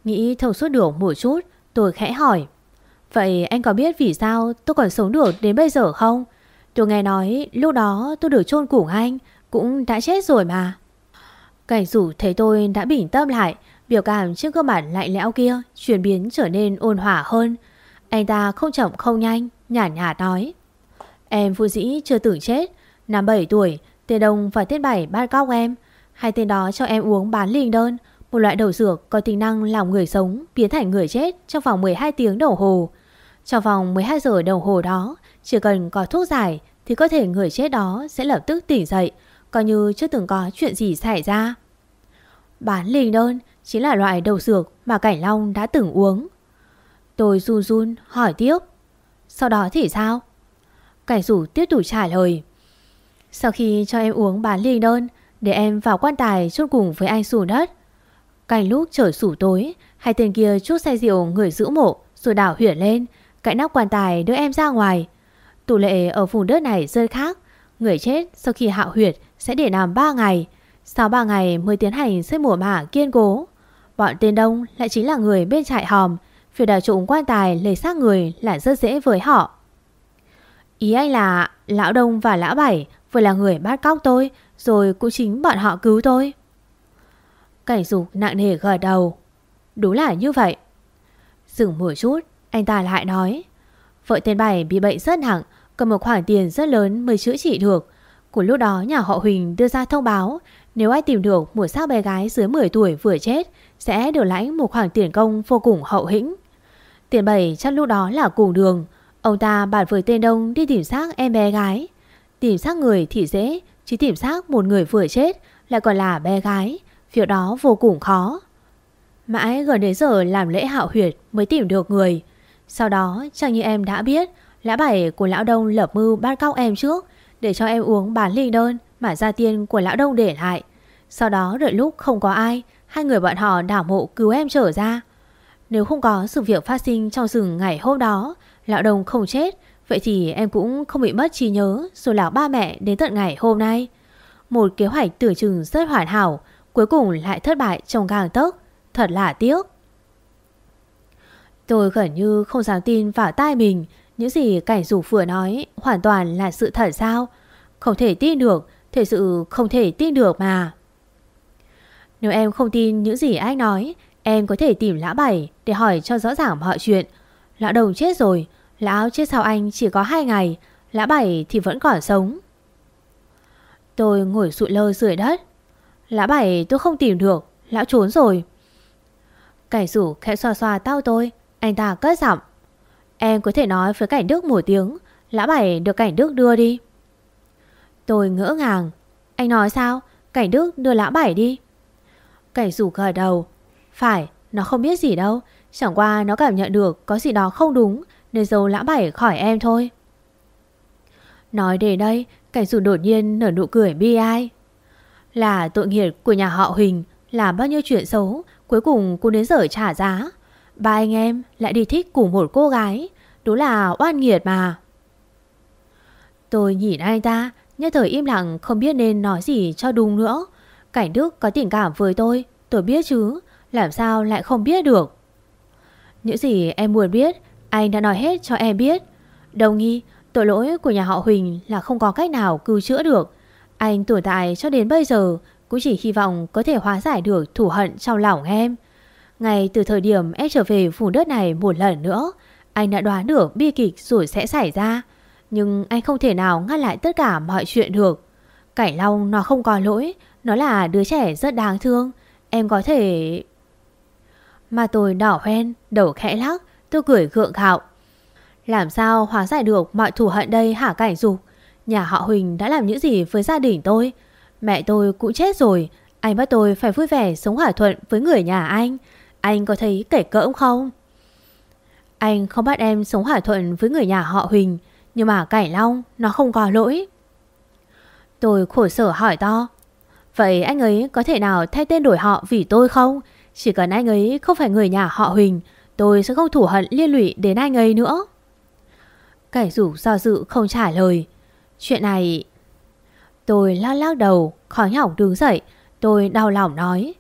B: Nghĩ thông suốt được một chút, Tôi khẽ hỏi. Vậy anh có biết vì sao tôi còn sống được đến bây giờ không? Tôi nghe nói lúc đó tôi được chôn cùng anh, Cũng đã chết rồi mà. Cảnh rủ thấy tôi đã bình tâm lại, Biểu cảm trên cơ bản lạnh lẽo kia Chuyển biến trở nên ôn hòa hơn. Anh ta không chậm không nhanh Nhả nhạt nói. Em phụ dĩ chưa tưởng chết, Năm 7 tuổi tề Đông và Tiết Bảy bắt cóc em. Hai tên đó cho em uống bán linh đơn. Một loại đầu dược có tính năng làm người sống, Biến thành người chết trong vòng 12 tiếng đồng hồ. Trong vòng 12 giờ đồng hồ đó, Chỉ cần có thuốc giải Thì có thể người chết đó sẽ lập tức tỉnh dậy. Coi như chưa từng có chuyện gì xảy ra. Bán linh đơn Chính là loại đầu dược mà Cảnh Long đã từng uống. Tôi run run hỏi tiếp. Sau đó thì sao? Cảnh rủ tiếp tục trả lời. Sau khi cho em uống bán linh đơn để em vào quan tài chôn cùng với anh sủ đất. Cảnh lúc trời sủ tối, Hai tên kia chút xe rượu người giữ mộ, Rồi đảo huyển lên, Cãi nắp quan tài đưa em ra ngoài. Tủ lệ ở vùng đất này rơi khác, Người chết sau khi hạo huyệt Sẽ để nằm 3 ngày, Sau 3 ngày mới tiến hành xây mùa mả kiên cố. Bọn tên đông lại chính là người bên trại hòm, Việc đào trụng quan tài lấy xác người là rất dễ với họ. Ý anh là Lão Đông và Lão Bảy Vừa là người bắt cóc tôi rồi cũng chính bọn họ cứu tôi. Cảnh dục nặng nề gật đầu. Đúng là như vậy. Dừng một chút, Anh ta lại nói. Vợ tên Bảy bị bệnh rất nặng Cần một khoản tiền rất lớn mới chữa trị được. Của lúc đó nhà họ Huỳnh đưa ra thông báo, Nếu ai tìm được một xác bé gái dưới 10 tuổi vừa chết, Sẽ được lãnh một khoản tiền công vô cùng hậu hĩnh. Tiền Bảy chắc lúc đó là cùng đường. Ông ta bàn với tên Đông đi tìm xác em bé gái. Tìm xác người thì dễ chỉ tìm xác một người vừa chết, Lại còn là bé gái. Việc đó vô cùng khó. Mãi gần đến giờ làm lễ hạo huyệt Mới tìm được người. Sau đó chẳng như em đã biết Lã bảy của lão đông lập mưu bắt cóc em trước, Để cho em uống bán ly đơn Mà gia tiên của lão đông để lại. Sau đó, đợi lúc không có ai, Hai người bọn họ đảo mộ cứu em trở ra. Nếu không có sự việc phát sinh trong rừng ngày hôm đó, Lão đông không chết Vậy thì em cũng không bị mất trí nhớ rồi lão ba mẹ đến tận ngày hôm nay. Một kế hoạch tưởng chừng rất hoàn hảo, cuối cùng lại thất bại trong gang tấc. Thật là tiếc. Tôi gần như không dám tin vào tai mình những gì cảnh rủ vừa nói hoàn toàn là sự thật sao? Không thể tin được, thật sự không thể tin được mà. Nếu em không tin những gì anh nói, em có thể tìm lã bảy để hỏi cho rõ ràng mọi chuyện. Lão đồng chết rồi, Lão chết sau anh chỉ có hai ngày Lã Bảy thì vẫn còn sống. Tôi ngồi sụi lơ dưới đất. Lã Bảy tôi không tìm được, Lão trốn rồi. Cảnh rủ khẽ xoa xoa tao tôi, Anh ta cất giọng. Em có thể nói với cảnh Đức một tiếng Lã Bảy được cảnh Đức đưa đi. Tôi ngỡ ngàng. Anh nói sao? Cảnh Đức đưa Lã Bảy đi. Cảnh rủ gật đầu. Phải, nó không biết gì đâu. Chẳng qua nó cảm nhận được có gì đó không đúng. Nên giấu Lã Bảy khỏi em thôi. Nói đến đây, Cảnh dù đột nhiên nở nụ cười bi ai. Là tội nghiệp của nhà họ Huỳnh Làm bao nhiêu chuyện xấu, Cuối cùng cũng đến giờ trả giá. Ba anh em lại đi thích cùng một cô gái, Đúng là oan nghiệt mà. Tôi nhìn anh ta, Nhất thời im lặng, không biết nên nói gì cho đúng nữa. Cảnh Đức có tình cảm với tôi Tôi biết chứ, Làm sao lại không biết được. Những gì em muốn biết anh đã nói hết cho em biết. Đồng nghi Tội lỗi của nhà họ Huỳnh là không có cách nào cứu chữa được. Anh tồn tại cho đến bây giờ Cũng chỉ hy vọng có thể hóa giải được thủ hận trong lòng em. Ngay từ thời điểm em trở về vùng đất này một lần nữa Anh đã đoán được bi kịch rồi sẽ xảy ra. Nhưng anh không thể nào ngăn lại tất cả mọi chuyện được. Cảnh Long nó không có lỗi Nó là đứa trẻ rất đáng thương. Em có thể... Mà tôi đỏ hoen, đầu khẽ lắc. Tôi cười gượng gạo. Làm sao hóa giải được mọi thù hận đây hả cảnh dục? Nhà họ Huỳnh đã làm những gì với gia đình tôi? Mẹ tôi cũng chết rồi. Anh bắt tôi phải vui vẻ sống hòa thuận với người nhà anh. Anh có thấy kể cỡm không? Anh không bắt em sống hòa thuận với người nhà họ Huỳnh, Nhưng mà Cảnh Long, nó không có lỗi. Tôi khổ sở hỏi to. Vậy anh ấy có thể nào thay tên đổi họ vì tôi không? Chỉ cần anh ấy không phải người nhà họ Huỳnh Tôi sẽ không thủ hận liên lụy đến anh ấy nữa. Cảnh rủ do dự không trả lời. Chuyện này Tôi lắc lắc đầu Khó nhỏng đứng dậy Tôi đau lòng nói.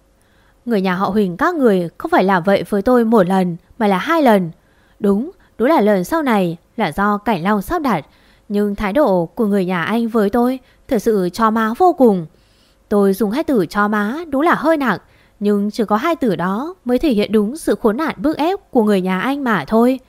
B: Người nhà họ Huỳnh các người không phải làm vậy với tôi một lần Mà là hai lần. Đúng, đúng là lần sau này Là do Cảnh Long sắp đặt Nhưng thái độ của người nhà anh với tôi Thật sự cho má vô cùng. Tôi dùng hai từ cho má đúng là hơi nặng. Nhưng chỉ có hai từ đó Mới thể hiện đúng sự khốn nạn bức ép Của người nhà anh mà thôi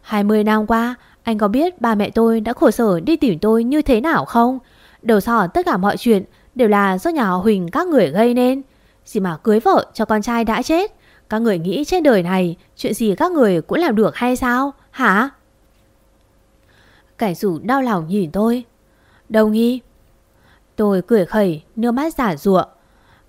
B: 20 năm qua anh có biết ba mẹ tôi đã khổ sở đi tìm tôi như thế nào không? Đầu sỏ tất cả mọi chuyện đều là do nhà họ Huỳnh các người gây nên. Gì mà cưới vợ cho con trai đã chết. Các người nghĩ trên đời này chuyện gì các người cũng làm được hay sao? Hả? Cảnh rủ đau lòng nhìn tôi. Đồng nghi. Tôi cười khẩy, nước mắt giả ruộng.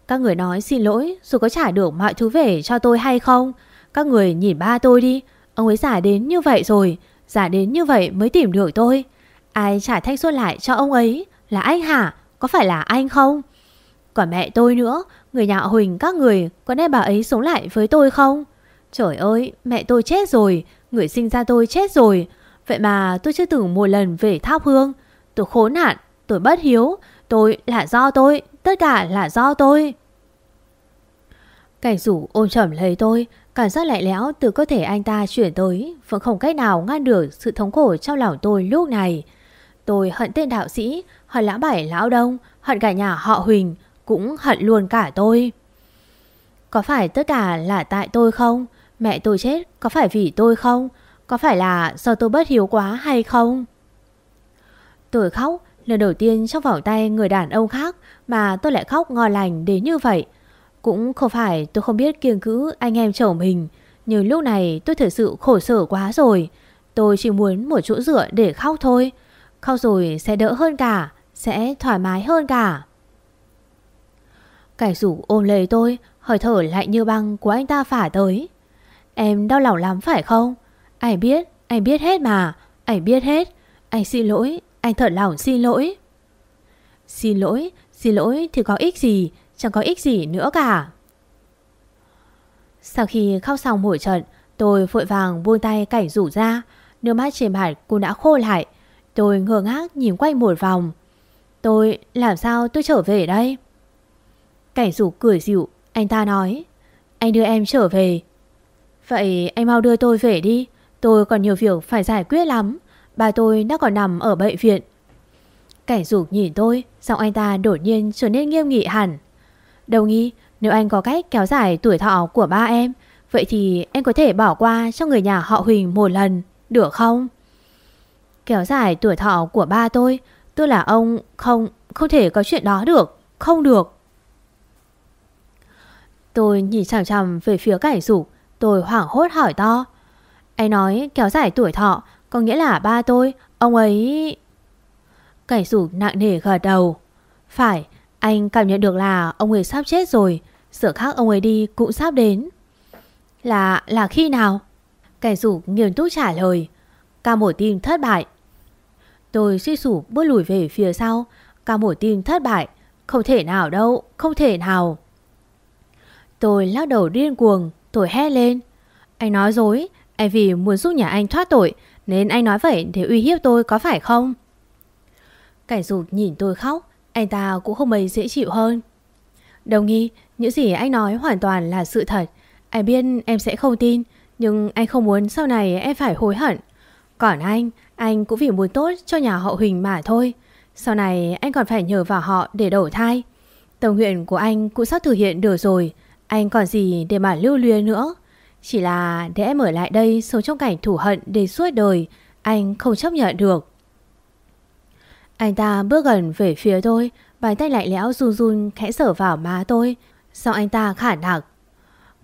B: Các người nói xin lỗi rồi có trả được mọi thứ về cho tôi hay không? Các người nhìn ba tôi đi. Ông ấy giả đến như vậy rồi. Giả đến như vậy mới tìm được tôi Ai trả thanh xuân lại cho ông ấy Là anh hả? Có phải là anh không? Còn mẹ tôi nữa, Người nhà Huỳnh các người Có nên bà ấy sống lại với tôi không? Trời ơi, mẹ tôi chết rồi, Người sinh ra tôi chết rồi Vậy mà tôi chưa từng một lần về tháp hương Tôi khốn nạn, Tôi bất hiếu, Tôi là do tôi Tất cả là do tôi Cảnh rủ ôm chầm lấy tôi, Cảm giác lạnh lẽo từ cơ thể anh ta chuyển tới, Vẫn không cách nào ngăn được sự thống khổ trong lòng tôi lúc này Tôi hận tên đạo sĩ, Hận lão bảy, lão đông, Hận cả nhà họ Huỳnh, Cũng hận luôn cả tôi Có phải tất cả là tại tôi không? Mẹ tôi chết, có phải vì tôi không? Có phải là do tôi bất hiếu quá hay không? Tôi khóc lần đầu tiên trong vòng tay người đàn ông khác Mà tôi lại khóc ngò lành đến như vậy. Cũng không phải tôi không biết kiêng cữ anh em chồng mình, Nhưng lúc này tôi thật sự khổ sở quá rồi. Tôi chỉ muốn một chỗ dựa để khóc thôi. Khóc rồi sẽ đỡ hơn cả, Sẽ thoải mái hơn cả. Cảnh rủ ôm lấy tôi, Hơi thở lạnh như băng của anh ta phả tới. Em đau lòng lắm phải không? Anh biết Anh biết hết mà. Anh biết hết. Anh xin lỗi anh thật lòng xin lỗi. Xin lỗi Xin lỗi, thì có ích gì? Chẳng có ích gì nữa cả. Sau khi khóc xong mỗi trận, Tôi vội vàng buông tay cảnh rủ ra. Nước mắt trên mặt cô đã khô lại. Tôi ngơ ngác nhìn quay một vòng. Tôi, làm sao tôi trở về đây? Cảnh rủ cười dịu. Anh ta nói, Anh đưa em trở về. Vậy anh mau đưa tôi về đi. Tôi còn nhiều việc phải giải quyết lắm. Bà tôi đã còn nằm ở bệnh viện. Cảnh dục nhìn tôi Giọng anh ta đột nhiên trở nên nghiêm nghị hẳn. Đầu nghi, nếu anh có cách kéo dài tuổi thọ của ba em, vậy thì em có thể bỏ qua cho người nhà họ Huỳnh một lần, được không? Kéo dài tuổi thọ của ba tôi Tôi là ông Không, không thể có chuyện đó được Không được. Tôi nhìn chằm chằm về phía cảnh dục Tôi hoảng hốt hỏi to. Anh nói kéo dài tuổi thọ có nghĩa là ba tôi, Ông ấy... Cảnh sủ nặng nề gật đầu. Phải, Anh cảm nhận được là ông ấy sắp chết rồi sửa khác ông ấy đi cũng sắp đến. Là... là khi nào? Cảnh sủ nghiêm túc trả lời. Ca mổ tim thất bại. Tôi suy sụp bước lùi về phía sau. Ca mổ tim thất bại. Không thể nào đâu, Không thể nào. Tôi lắc đầu điên cuồng, Tôi hét lên. Anh nói dối Anh vì muốn giúp nhà anh thoát tội nên anh nói vậy để uy hiếp tôi có phải không? Cảnh dục nhìn tôi khóc, Anh ta cũng không mấy dễ chịu hơn. Đồng nghi, Những gì anh nói hoàn toàn là sự thật. Anh biết em sẽ không tin, Nhưng anh không muốn sau này em phải hối hận. Còn anh Anh cũng vì muốn tốt cho nhà họ Huỳnh mà thôi. Sau này anh còn phải nhờ vào họ để đổ thai. Tổng nguyện của anh cũng sắp thực hiện được rồi. Anh còn gì để mà lưu luyến nữa? Chỉ là để em ở lại đây Sống trong cảnh thủ hận để suốt đời, Anh không chấp nhận được. Anh ta bước gần về phía tôi, Bàn tay lạnh lẽo run run khẽ sở vào má tôi sau anh ta khả nặng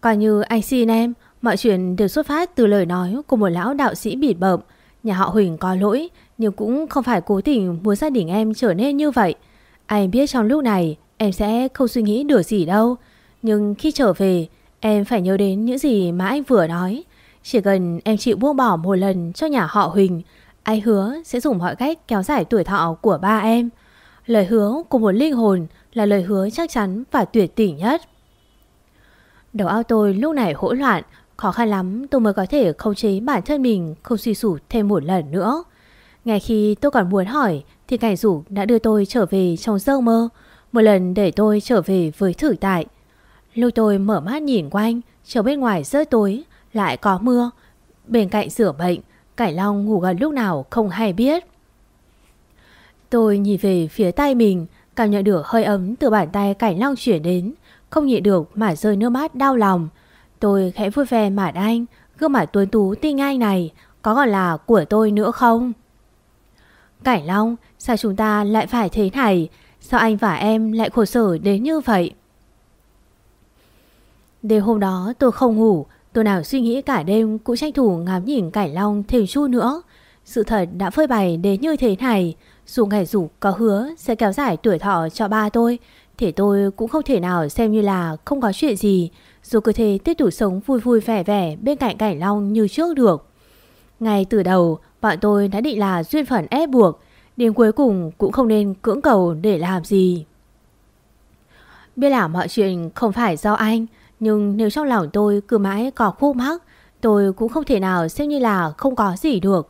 B: Coi như anh xin em, Mọi chuyện đều xuất phát từ lời nói Của một lão đạo sĩ bịt bợm Nhà họ Huỳnh có lỗi, Nhưng cũng không phải cố tình muốn gia đình em trở nên như vậy. Anh biết trong lúc này Em sẽ không suy nghĩ được gì đâu, nhưng khi trở về Em phải nhớ đến những gì mà anh vừa nói. Chỉ cần em chịu buông bỏ một lần cho nhà họ Huỳnh Anh hứa sẽ dùng mọi cách kéo dài tuổi thọ của ba em. Lời hứa của một linh hồn là lời hứa chắc chắn và tuyệt tỉnh nhất. Đầu óc tôi lúc này hỗn loạn, Khó khăn lắm tôi mới có thể khống chế bản thân mình không suy sụp thêm một lần nữa. Ngay khi tôi còn muốn hỏi Thì cảnh rủ đã đưa tôi trở về trong giấc mơ. Một lần để tôi trở về với thử tại lôi tôi mở mắt nhìn quanh, trời bên ngoài rơi tối, lại có mưa. Bên cạnh rửa bệnh, Cải Long ngủ gần lúc nào không hay biết. Tôi nhìn về phía tay mình, cảm nhận được hơi ấm từ bàn tay Cảnh Long chuyển đến, không nhịn được mà rơi nước mắt đau lòng. Tôi khẽ vui vẻ mặt anh, gương mặt tuấn tú tinh anh này, có còn là của tôi nữa không? Cảnh Long, sao chúng ta lại phải thế này? Sao anh và em lại khổ sở đến như vậy? Đêm hôm đó tôi không ngủ, tôi nào suy nghĩ cả đêm cũng tranh thủ ngắm nhìn Cảnh Long thêm chút nữa. Sự thật đã phơi bày đến như thế này, dù ngày rủ có hứa sẽ kéo dài tuổi thọ cho ba tôi, thì tôi cũng không thể nào xem như là không có chuyện gì, dù cứ thế tiếp tục sống vui vui vẻ vẻ bên cạnh Cảnh Long như trước được. Ngay từ đầu, bọn tôi đã định là duyên phận ép buộc, đến cuối cùng cũng không nên cưỡng cầu để làm gì. Biết là mọi chuyện không phải do anh, nhưng nếu trong lòng tôi cứ mãi có khúc mắc Tôi cũng không thể nào xem như là không có gì được.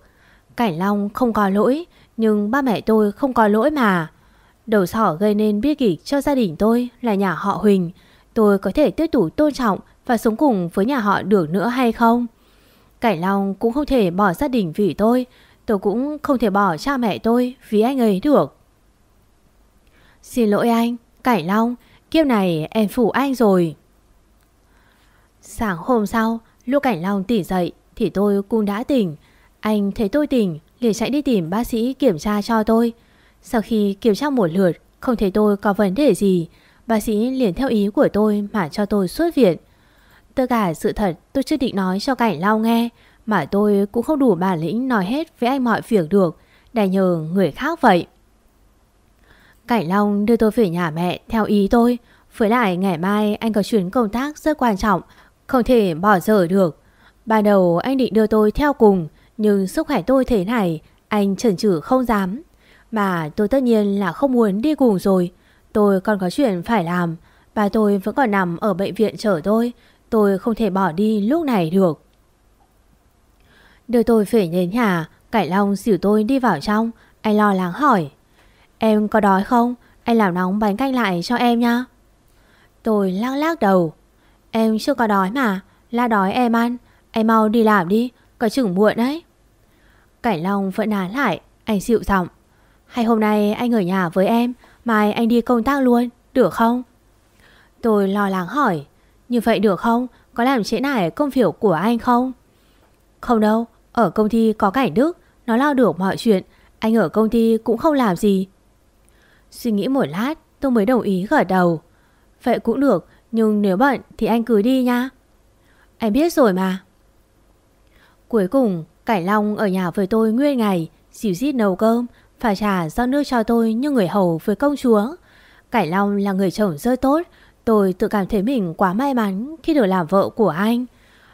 B: Cảnh Long không có lỗi Nhưng ba mẹ tôi không có lỗi mà. Đầu sỏ gây nên bi kịch cho gia đình tôi là nhà họ Huỳnh. Tôi có thể tiếp tục tôn trọng và sống cùng với nhà họ được nữa hay không? Cảnh Long cũng không thể bỏ gia đình vì tôi. Tôi cũng không thể bỏ cha mẹ tôi vì anh ấy được. Xin lỗi anh, Cảnh Long. Kiếp này em phủ anh rồi. Sáng hôm sau, lúc Cảnh Long tỉnh dậy thì tôi cũng đã tỉnh. Anh thấy tôi tỉnh, liền chạy đi tìm bác sĩ kiểm tra cho tôi. Sau khi kiểm tra một lượt, không thấy tôi có vấn đề gì, bác sĩ liền theo ý của tôi mà cho tôi xuất viện. Tất cả sự thật tôi chưa định nói cho Cảnh Long nghe, mà tôi cũng không đủ bản lĩnh nói hết với anh mọi việc được, đành nhờ người khác vậy. Cảnh Long đưa tôi về nhà mẹ theo ý tôi, với lại ngày mai anh có chuyến công tác rất quan trọng, không thể bỏ dở được. Ban đầu anh định đưa tôi theo cùng, Nhưng sức khỏe tôi thế này, Anh chần chừ không dám. Mà tôi tất nhiên là không muốn đi cùng rồi. Tôi còn có chuyện phải làm, Bà tôi vẫn còn nằm ở bệnh viện chở tôi. Tôi không thể bỏ đi lúc này được. Đưa tôi về đến nhà, Cải Long xỉu tôi đi vào trong. Anh lo lắng hỏi, Em có đói không? Anh làm nóng bánh canh lại cho em nha. Tôi lắc lắc đầu. Em chưa có đói mà. La đói em ăn. Em mau đi làm đi. Có chừng muộn đấy. Cảnh Long vẫn nán lại. Anh dịu giọng. Hay hôm nay anh ở nhà với em, Mai anh đi công tác luôn, Được không? Tôi lo lắng hỏi. Như vậy được không? Có làm trễ nải công việc của anh không? Không đâu. Ở công ty có cảnh Đức. Nó lo được mọi chuyện. Anh ở công ty cũng không làm gì. Suy nghĩ một lát, tôi mới đồng ý gật đầu. Vậy cũng được. Nhưng nếu bận thì anh cứ đi nha. Anh biết rồi mà. Cuối cùng, Cải Long ở nhà với tôi nguyên ngày Xỉu xít nấu cơm Phải trả do nước cho tôi như người hầu với công chúa. Cải Long là người chồng rất tốt, Tôi tự cảm thấy mình quá may mắn Khi được làm vợ của anh.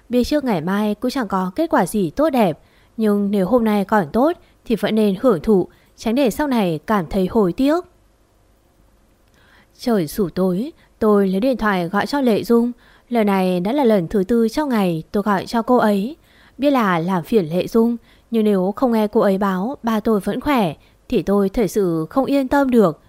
B: Biết trước ngày mai cũng chẳng có kết quả gì tốt đẹp, Nhưng nếu hôm nay còn tốt Thì vẫn nên hưởng thụ, Tránh để sau này cảm thấy hối tiếc. Trời sủ tối Tôi lấy điện thoại gọi cho Lệ Dung. Lần này đã là lần thứ tư trong ngày tôi gọi cho cô ấy. Biết là làm phiền Lệ Dung, Nhưng nếu không nghe cô ấy báo ba tôi vẫn khỏe, Thì tôi thật sự không yên tâm được.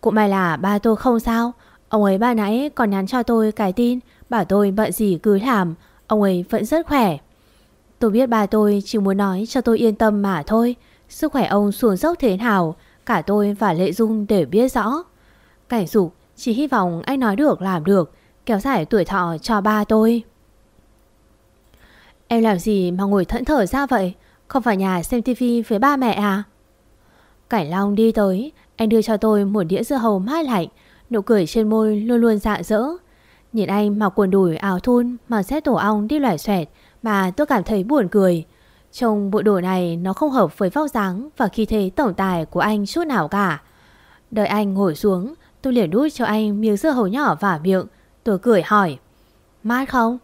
B: Cũng may là ba tôi không sao. Ông ấy ba nãy còn nhắn cho tôi cái tin, Bảo tôi bận gì cứ làm, Ông ấy vẫn rất khỏe. Tôi biết ba tôi chỉ muốn nói cho tôi yên tâm mà thôi. Sức khỏe ông xuống dốc thế nào, Cả tôi và Lệ Dung đều biết rõ. Cảnh dục chỉ hy vọng anh nói được, làm được, Kéo dài tuổi thọ cho ba tôi. Em làm gì mà ngồi thẫn thở ra vậy? Không phải nhà xem tivi với ba mẹ à? Cảnh Long đi tới, Anh đưa cho tôi một đĩa dưa hầu mát lạnh. Nụ cười trên môi luôn luôn dạ dỡ Nhìn anh mặc quần đùi áo thun, Mà xét tổ ong đi loải xoẹt, Mà tôi cảm thấy buồn cười. Trông bộ đồ này nó không hợp với vóc dáng Và khí thế tổng tài của anh chút nào cả. Đợi anh ngồi xuống Tôi liền đút cho anh miếng dưa hấu nhỏ vào miệng. Tôi cười hỏi Mát không?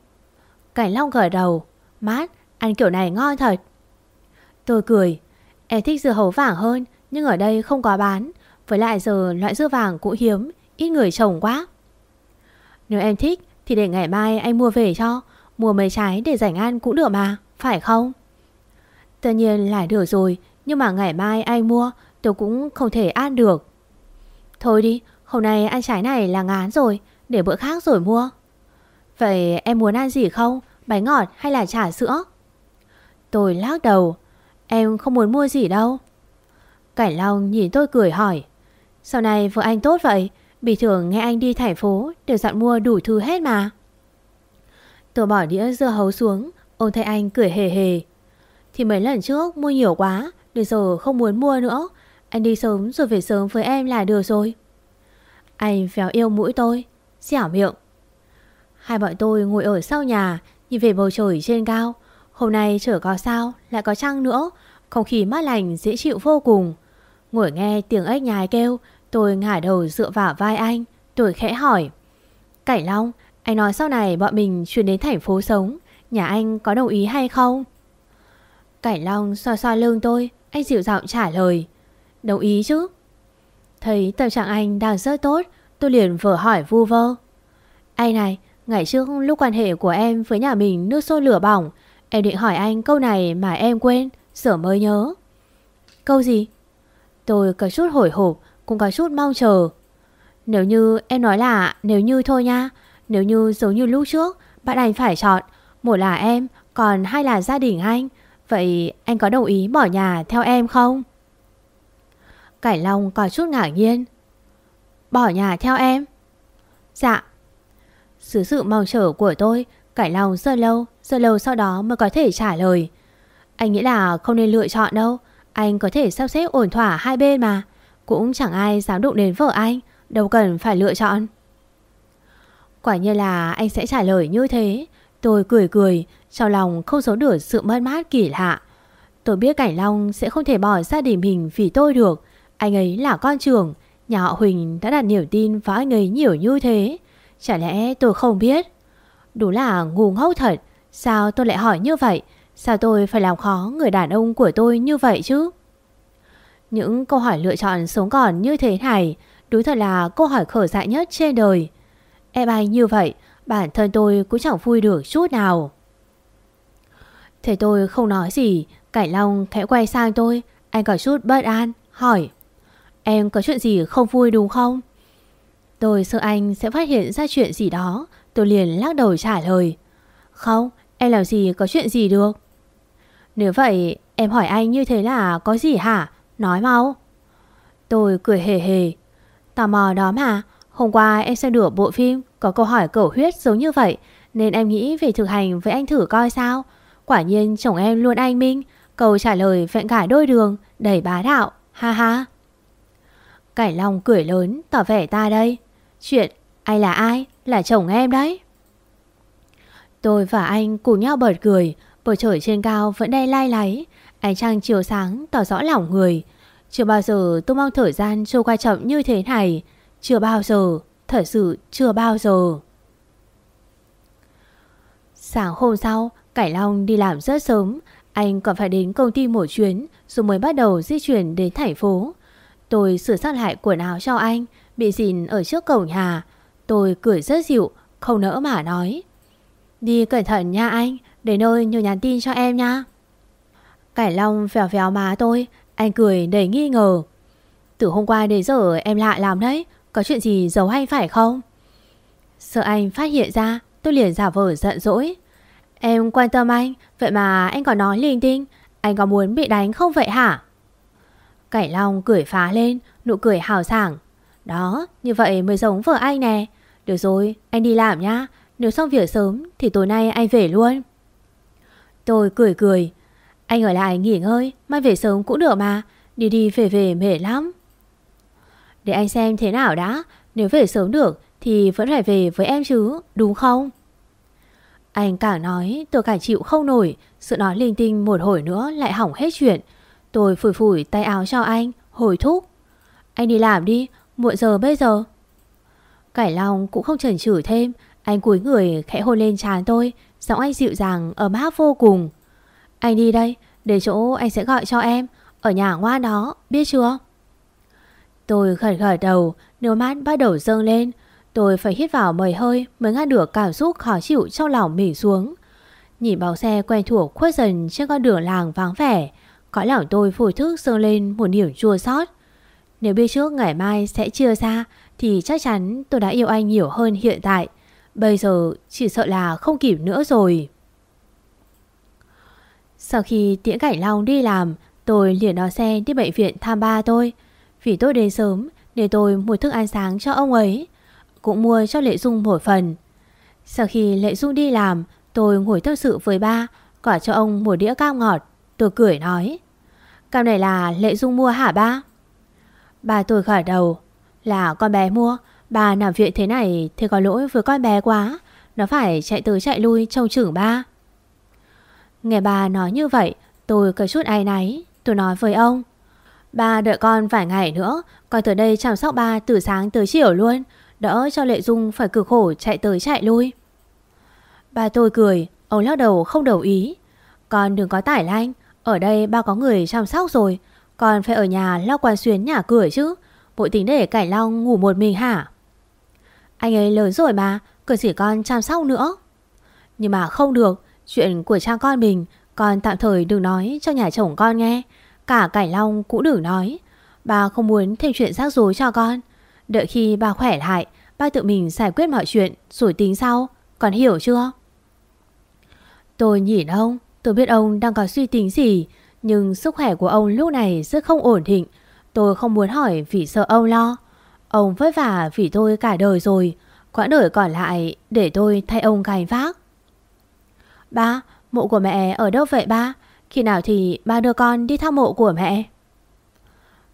B: Cảnh Long gật đầu Mát, ăn kiểu này ngon thật. Tôi cười Em thích dưa hấu vàng hơn Nhưng ở đây không có bán. Với lại giờ loại dưa vàng cũng hiếm Ít người trồng quá. Nếu em thích thì để ngày mai anh mua về cho. Mua mấy trái để rảnh ăn cũng được mà Phải không? Tất nhiên là được rồi Nhưng mà ngày mai anh mua Tôi cũng không thể ăn được. Thôi đi Hôm nay ăn trái này là ngán rồi, Để bữa khác rồi mua. Vậy em muốn ăn gì không? Bánh ngọt hay là trà sữa? Tôi lắc đầu, Em không muốn mua gì đâu. Cảnh Long nhìn tôi cười hỏi Sau này vợ anh tốt vậy? Bình thường nghe anh đi thành phố Đều dặn mua đủ thứ hết mà. Tôi bỏ đĩa dưa hấu xuống ông thấy anh cười hề hề. Thì mấy lần trước mua nhiều quá Để giờ không muốn mua nữa. Anh đi sớm rồi về sớm với em là được rồi. Anh véo yêu mũi tôi, Xẻo miệng. Hai bọn tôi ngồi ở sau nhà, Nhìn về bầu trời trên cao. Hôm nay trời có sao, lại có trăng nữa. Không khí mát lành, dễ chịu vô cùng. Ngồi nghe tiếng ếch nhái kêu, Tôi ngả đầu dựa vào vai anh, Tôi khẽ hỏi. Cảnh Long, Anh nói sau này bọn mình chuyển đến thành phố sống, Nhà anh có đồng ý hay không? Cảnh Long xoa xoa lưng tôi, Anh dịu giọng trả lời. Đồng ý chứ. Thấy tâm trạng anh đang rất tốt, Tôi liền vừa hỏi vu vơ Anh này, Ngày trước lúc quan hệ của em với nhà mình nước sôi lửa bỏng, Em định hỏi anh câu này mà em quên, Giờ mới nhớ Câu gì? Tôi có chút hồi hộp, Cũng có chút mong chờ Nếu như em nói là nếu như thôi nha, Nếu như giống như lúc trước, Bạn anh phải chọn, Một là em, Còn hai là gia đình anh Vậy anh có đồng ý bỏ nhà theo em không? Cảnh Long có chút ngạc nhiên. Bỏ nhà theo em? Dạ. Dưới sự mong chờ của tôi, Cải Long rất lâu Rất lâu sau đó mới có thể trả lời. Anh nghĩ là không nên lựa chọn đâu, Anh có thể sắp xếp ổn thỏa hai bên mà, Cũng chẳng ai dám đụng đến vợ anh, Đâu cần phải lựa chọn. Quả nhiên là anh sẽ trả lời như thế. Tôi cười cười, Trong lòng không giấu được sự mất mát kỳ lạ. Tôi biết Cảnh Long sẽ không thể bỏ gia đình mình vì tôi được anh ấy là con trưởng, Nhà họ Huỳnh đã đặt niềm tin vào anh ấy nhiều như thế. Chả lẽ tôi không biết? Đúng là ngu ngốc thật. Sao tôi lại hỏi như vậy? Sao tôi phải làm khó người đàn ông của tôi như vậy chứ? Những câu hỏi lựa chọn sống còn như thế này, Đúng thật là câu hỏi khởi dại nhất trên đời. Em anh như vậy, Bản thân tôi cũng chẳng vui được chút nào. Thế tôi không nói gì Cảnh Long khẽ quay sang tôi, Anh có chút bất an, Hỏi. Em có chuyện gì không vui đúng không? Tôi sợ anh sẽ phát hiện ra chuyện gì đó. Tôi liền lắc đầu trả lời. Không, em làm gì có chuyện gì được? Nếu vậy, em hỏi anh như thế là có gì hả? Nói mau. Tôi cười hề hề. Tò mò đó mà. Hôm qua em xem được bộ phim Có câu hỏi cẩu huyết giống như vậy, Nên em nghĩ về thực hành với anh thử coi sao. Quả nhiên chồng em luôn anh minh, Câu trả lời vẹn cả đôi đường, Đầy bá đạo. Ha ha. Cải Long cười lớn, tỏ vẻ ta đây. Chuyện anh là ai, Là chồng em đấy. Tôi và anh cùng nhau bật cười, Bầu trời trên cao vẫn đe lai láy, Ánh trăng chiều sáng tỏ rõ lòng người. Chưa bao giờ tôi mong thời gian trôi qua chậm như thế này. Chưa bao giờ, Thật sự chưa bao giờ. Sáng hôm sau, Cải Long đi làm rất sớm. Anh còn phải đến công ty một chuyến, Rồi mới bắt đầu di chuyển đến thành phố. Tôi sửa sát lại quần áo cho anh, Bị dìn ở trước cổng nhà. Tôi cười rất dịu, Không nỡ mà nói. Đi cẩn thận nha anh, Để nơi nhờ nhắn tin cho em nha. Cải Long phèo phèo má tôi, Anh cười đầy nghi ngờ. Từ hôm qua đến giờ em lạ làm đấy, Có chuyện gì giấu anh phải không? Sợ anh phát hiện ra, Tôi liền giả vờ giận dỗi. Em quan tâm anh, Vậy mà anh còn nói linh tinh, Anh có muốn bị đánh không vậy hả? Cải Long cười phá lên, Nụ cười hào sảng. Đó, như vậy mới giống vợ anh nè. Được rồi, anh đi làm nhá. Nếu xong việc sớm thì tối nay anh về luôn. Tôi cười cười. Anh ở lại nghỉ ngơi, Mai về sớm cũng được mà. Đi đi về về mệt lắm. Để anh xem thế nào đã. Nếu về sớm được thì vẫn phải về với em chứ, Đúng không? Anh càng nói tôi càng chịu không nổi. Sự nói linh tinh một hồi nữa lại hỏng hết chuyện. Tôi phủi phủi tay áo cho anh, Hồi thúc. Anh đi làm đi, Muộn giờ bây giờ. Cải Long cũng không chần chừ thêm, Anh cúi người khẽ hôn lên trán tôi, Giọng anh dịu dàng, ấm áp vô cùng. Anh đi đây, Để chỗ anh sẽ gọi cho em, Ở nhà ngoan đó, biết chưa? Tôi khẩn khởi đầu, Nước mắt bắt đầu dâng lên. Tôi phải hít vào mời hơi Mới ngăn được cảm xúc khó chịu trong lòng mình xuống. Nhìn bóng xe quen thuộc khuất dần trên con đường làng vắng vẻ cõi lòng tôi phổi thức dâng lên một niềm chua xót. Nếu biết trước ngày mai sẽ chia ra, Thì chắc chắn tôi đã yêu anh nhiều hơn hiện tại. Bây giờ chỉ sợ là không kịp nữa rồi. Sau khi tiễn cảnh Long đi làm, Tôi liền đón xe đi bệnh viện thăm ba tôi. Vì tôi đến sớm, Nên tôi mua thức ăn sáng cho ông ấy, Cũng mua cho Lệ Dung một phần. Sau khi Lệ Dung đi làm, Tôi ngồi tâm sự với ba Quả cho ông một đĩa cam ngọt. Tôi cười nói. Cam này là Lệ Dung mua hả ba? Ba tôi khởi đầu. Là con bé mua. Bà nằm viện thế này thì có lỗi với con bé quá. Nó phải chạy tới chạy lui trông chừng ba. Nghe bà nói như vậy, Tôi có chút ai náy. Tôi nói với ông. Ba đợi con vài ngày nữa, Con từ đây chăm sóc ba từ sáng tới chiều luôn. Đỡ cho Lệ Dung phải cực khổ chạy tới chạy lui. Ba tôi cười, Ông lắc đầu không đồng ý. Con đừng có tải lanh ở đây ba có người chăm sóc rồi, còn phải ở nhà lo quan xuyến nhà cửa chứ. Bội tính để Cải Long ngủ một mình hả? Anh ấy lớn rồi mà Cần chỉ con chăm sóc nữa. Nhưng mà không được, Chuyện của cha con mình, Con tạm thời đừng nói cho nhà chồng con nghe. Cả Cải Long cũng đừng nói. Ba không muốn thêm chuyện rắc rối cho con. Đợi khi ba khỏe lại, Ba tự mình giải quyết mọi chuyện, Rồi tính sau. Con hiểu chưa? Tôi nhìn ông Tôi biết ông đang có suy tính gì Nhưng sức khỏe của ông lúc này rất không ổn định. Tôi không muốn hỏi vì sợ ông lo. Ông vất vả vì tôi cả đời rồi Quãng đời còn lại để tôi thay ông gánh vác. Ba, mộ của mẹ ở đâu vậy ba? Khi nào thì ba đưa con đi thăm mộ của mẹ?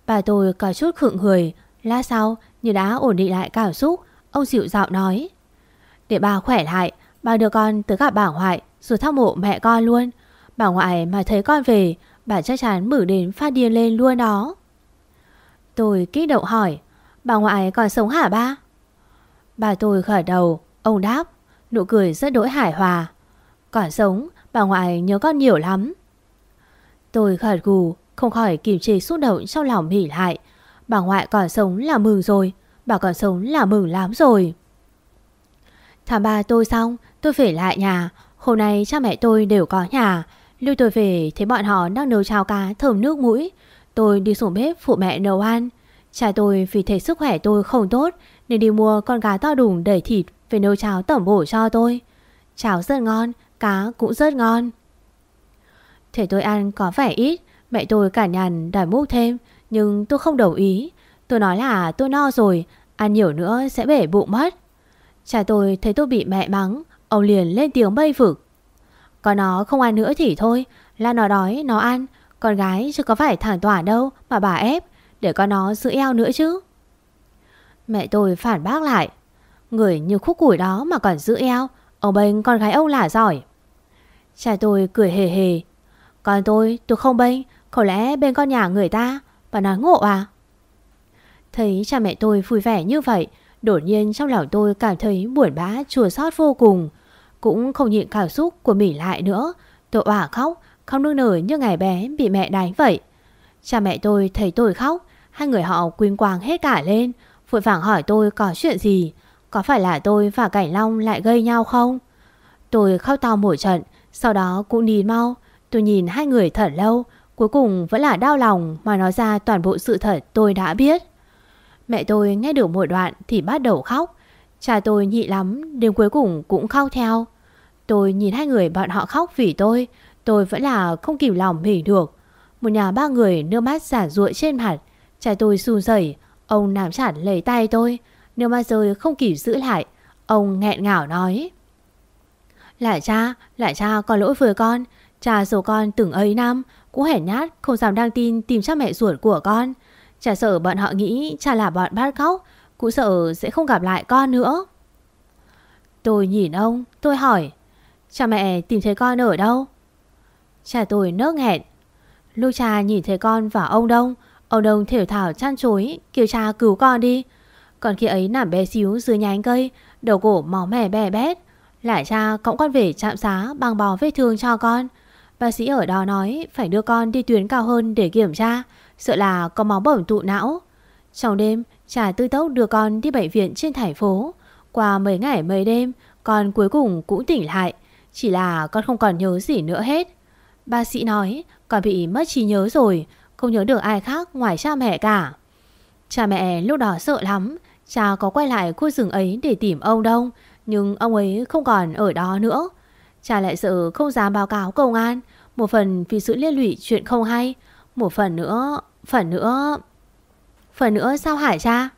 B: Bà tôi có chút khựng người. Lát sau như đã ổn định lại cảm xúc Ông dịu giọng nói. Để bà khỏe lại Bà đưa con tới gặp bà ngoại Rồi thăm mộ mẹ con luôn. Bà ngoại mà thấy con về, Bà chắc chắn mử đến phát điên lên luôn đó. Tôi kích động hỏi, Bà ngoại còn sống hả ba? Bà tôi khởi đầu, Ông đáp, Nụ cười rất đỗi hài hòa. Còn sống, Bà ngoại nhớ con nhiều lắm. Tôi khởi gù, Không khỏi kiềm chế xúc động trong lòng hỉ lại. Bà ngoại còn sống là mừng rồi, Bà còn sống là mừng lắm rồi. Thăm ba tôi xong, Tôi về lại nhà. Hôm nay cha mẹ tôi đều có nhà lưu tôi về thấy bọn họ đang nấu cháo cá thơm nước mũi. Tôi đi xuống bếp phụ mẹ nấu ăn. Cha tôi vì thấy sức khỏe tôi không tốt Nên đi mua con cá to đùng đầy thịt Về nấu cháo tẩm bổ cho tôi. Cháo rất ngon, cá cũng rất ngon. Thể tôi ăn có vẻ ít Mẹ tôi cả nhằn đòi múc thêm Nhưng tôi không đồng ý. Tôi nói là tôi no rồi Ăn nhiều nữa sẽ bể bụng mất. Cha tôi thấy tôi bị mẹ mắng Ông liền lên tiếng bay vực. Có nó không ăn nữa thì thôi Là nó đói, nó ăn. Con gái chứ có phải thẳng tỏa đâu mà bà ép để con nó giữ eo nữa chứ. Mẹ tôi phản bác lại. Người như khúc củi đó mà còn giữ eo. Ông bênh con gái ông là giỏi. Cha tôi cười hề hề. Còn tôi, tôi không bênh. Có lẽ bên con nhà người ta. Bà nói ngộ à? Thấy cha mẹ tôi vui vẻ như vậy. Đột nhiên trong lòng tôi cảm thấy buồn bã chua xót vô cùng. Cũng không nhịn cảm xúc của mình lại nữa. Tôi òa khóc, không nương nở như ngày bé bị mẹ đánh vậy. Cha mẹ tôi thấy tôi khóc, hai người họ quyên quang hết cả lên, vội vàng hỏi tôi có chuyện gì, có phải là tôi và Cảnh Long lại gây nhau không? Tôi khóc to một trận, sau đó cũng đi mau, tôi nhìn hai người thật lâu, cuối cùng vẫn là đau lòng mà nói ra toàn bộ sự thật tôi đã biết. Mẹ tôi nghe được một đoạn thì bắt đầu khóc, cha tôi nhị lắm, đến cuối cùng cũng khóc theo. Tôi nhìn hai người bọn họ khóc vì tôi, tôi vẫn là không kìm lòng hỉ được. Một nhà ba người nước mắt giả ruội trên mặt, cha tôi run rẩy, ông nắm chặt lấy tay tôi, nước mắt rơi không kịp giữ lại, ông nghẹn ngào nói. Lại cha, lại cha có lỗi với con, cha số con từng ấy năm cũng hẻ nhát không dám đăng tin tìm cha mẹ ruột của con. Cha sợ bọn họ nghĩ cha là bọn bắt cóc, cũng sợ sẽ không gặp lại con nữa. Tôi nhìn ông, tôi hỏi, cha mẹ tìm thấy con ở đâu? Cha tôi nớt nghẹn. Lúc cha nhìn thấy con và ông Đông, ông Đông thiểu thảo chăn chối, kêu cha cứu con đi. Còn khi ấy nằm bé xíu dưới nhánh cây, đầu cổ máu mẻ bè bét. Lại cha cõng con về trạm xá bằng bò vết thương cho con. Bác sĩ ở đó nói phải đưa con đi tuyến cao hơn để kiểm tra, sợ là có máu bẩm tụ não. Trong đêm, cha tư tốc đưa con đi bệnh viện trên thành phố. Qua mấy ngày mấy đêm, con cuối cùng cũng tỉnh lại. Chỉ là con không còn nhớ gì nữa hết. Bác sĩ nói con bị mất trí nhớ rồi, không nhớ được ai khác ngoài cha mẹ cả. Cha mẹ lúc đó sợ lắm, cha có quay lại khu rừng ấy để tìm ông đâu, nhưng ông ấy không còn ở đó nữa. Cha lại sợ không dám báo cáo công an, một phần vì sự liên lụy chuyện không hay, một phần nữa, phần nữa... Phần nữa sao hả cha?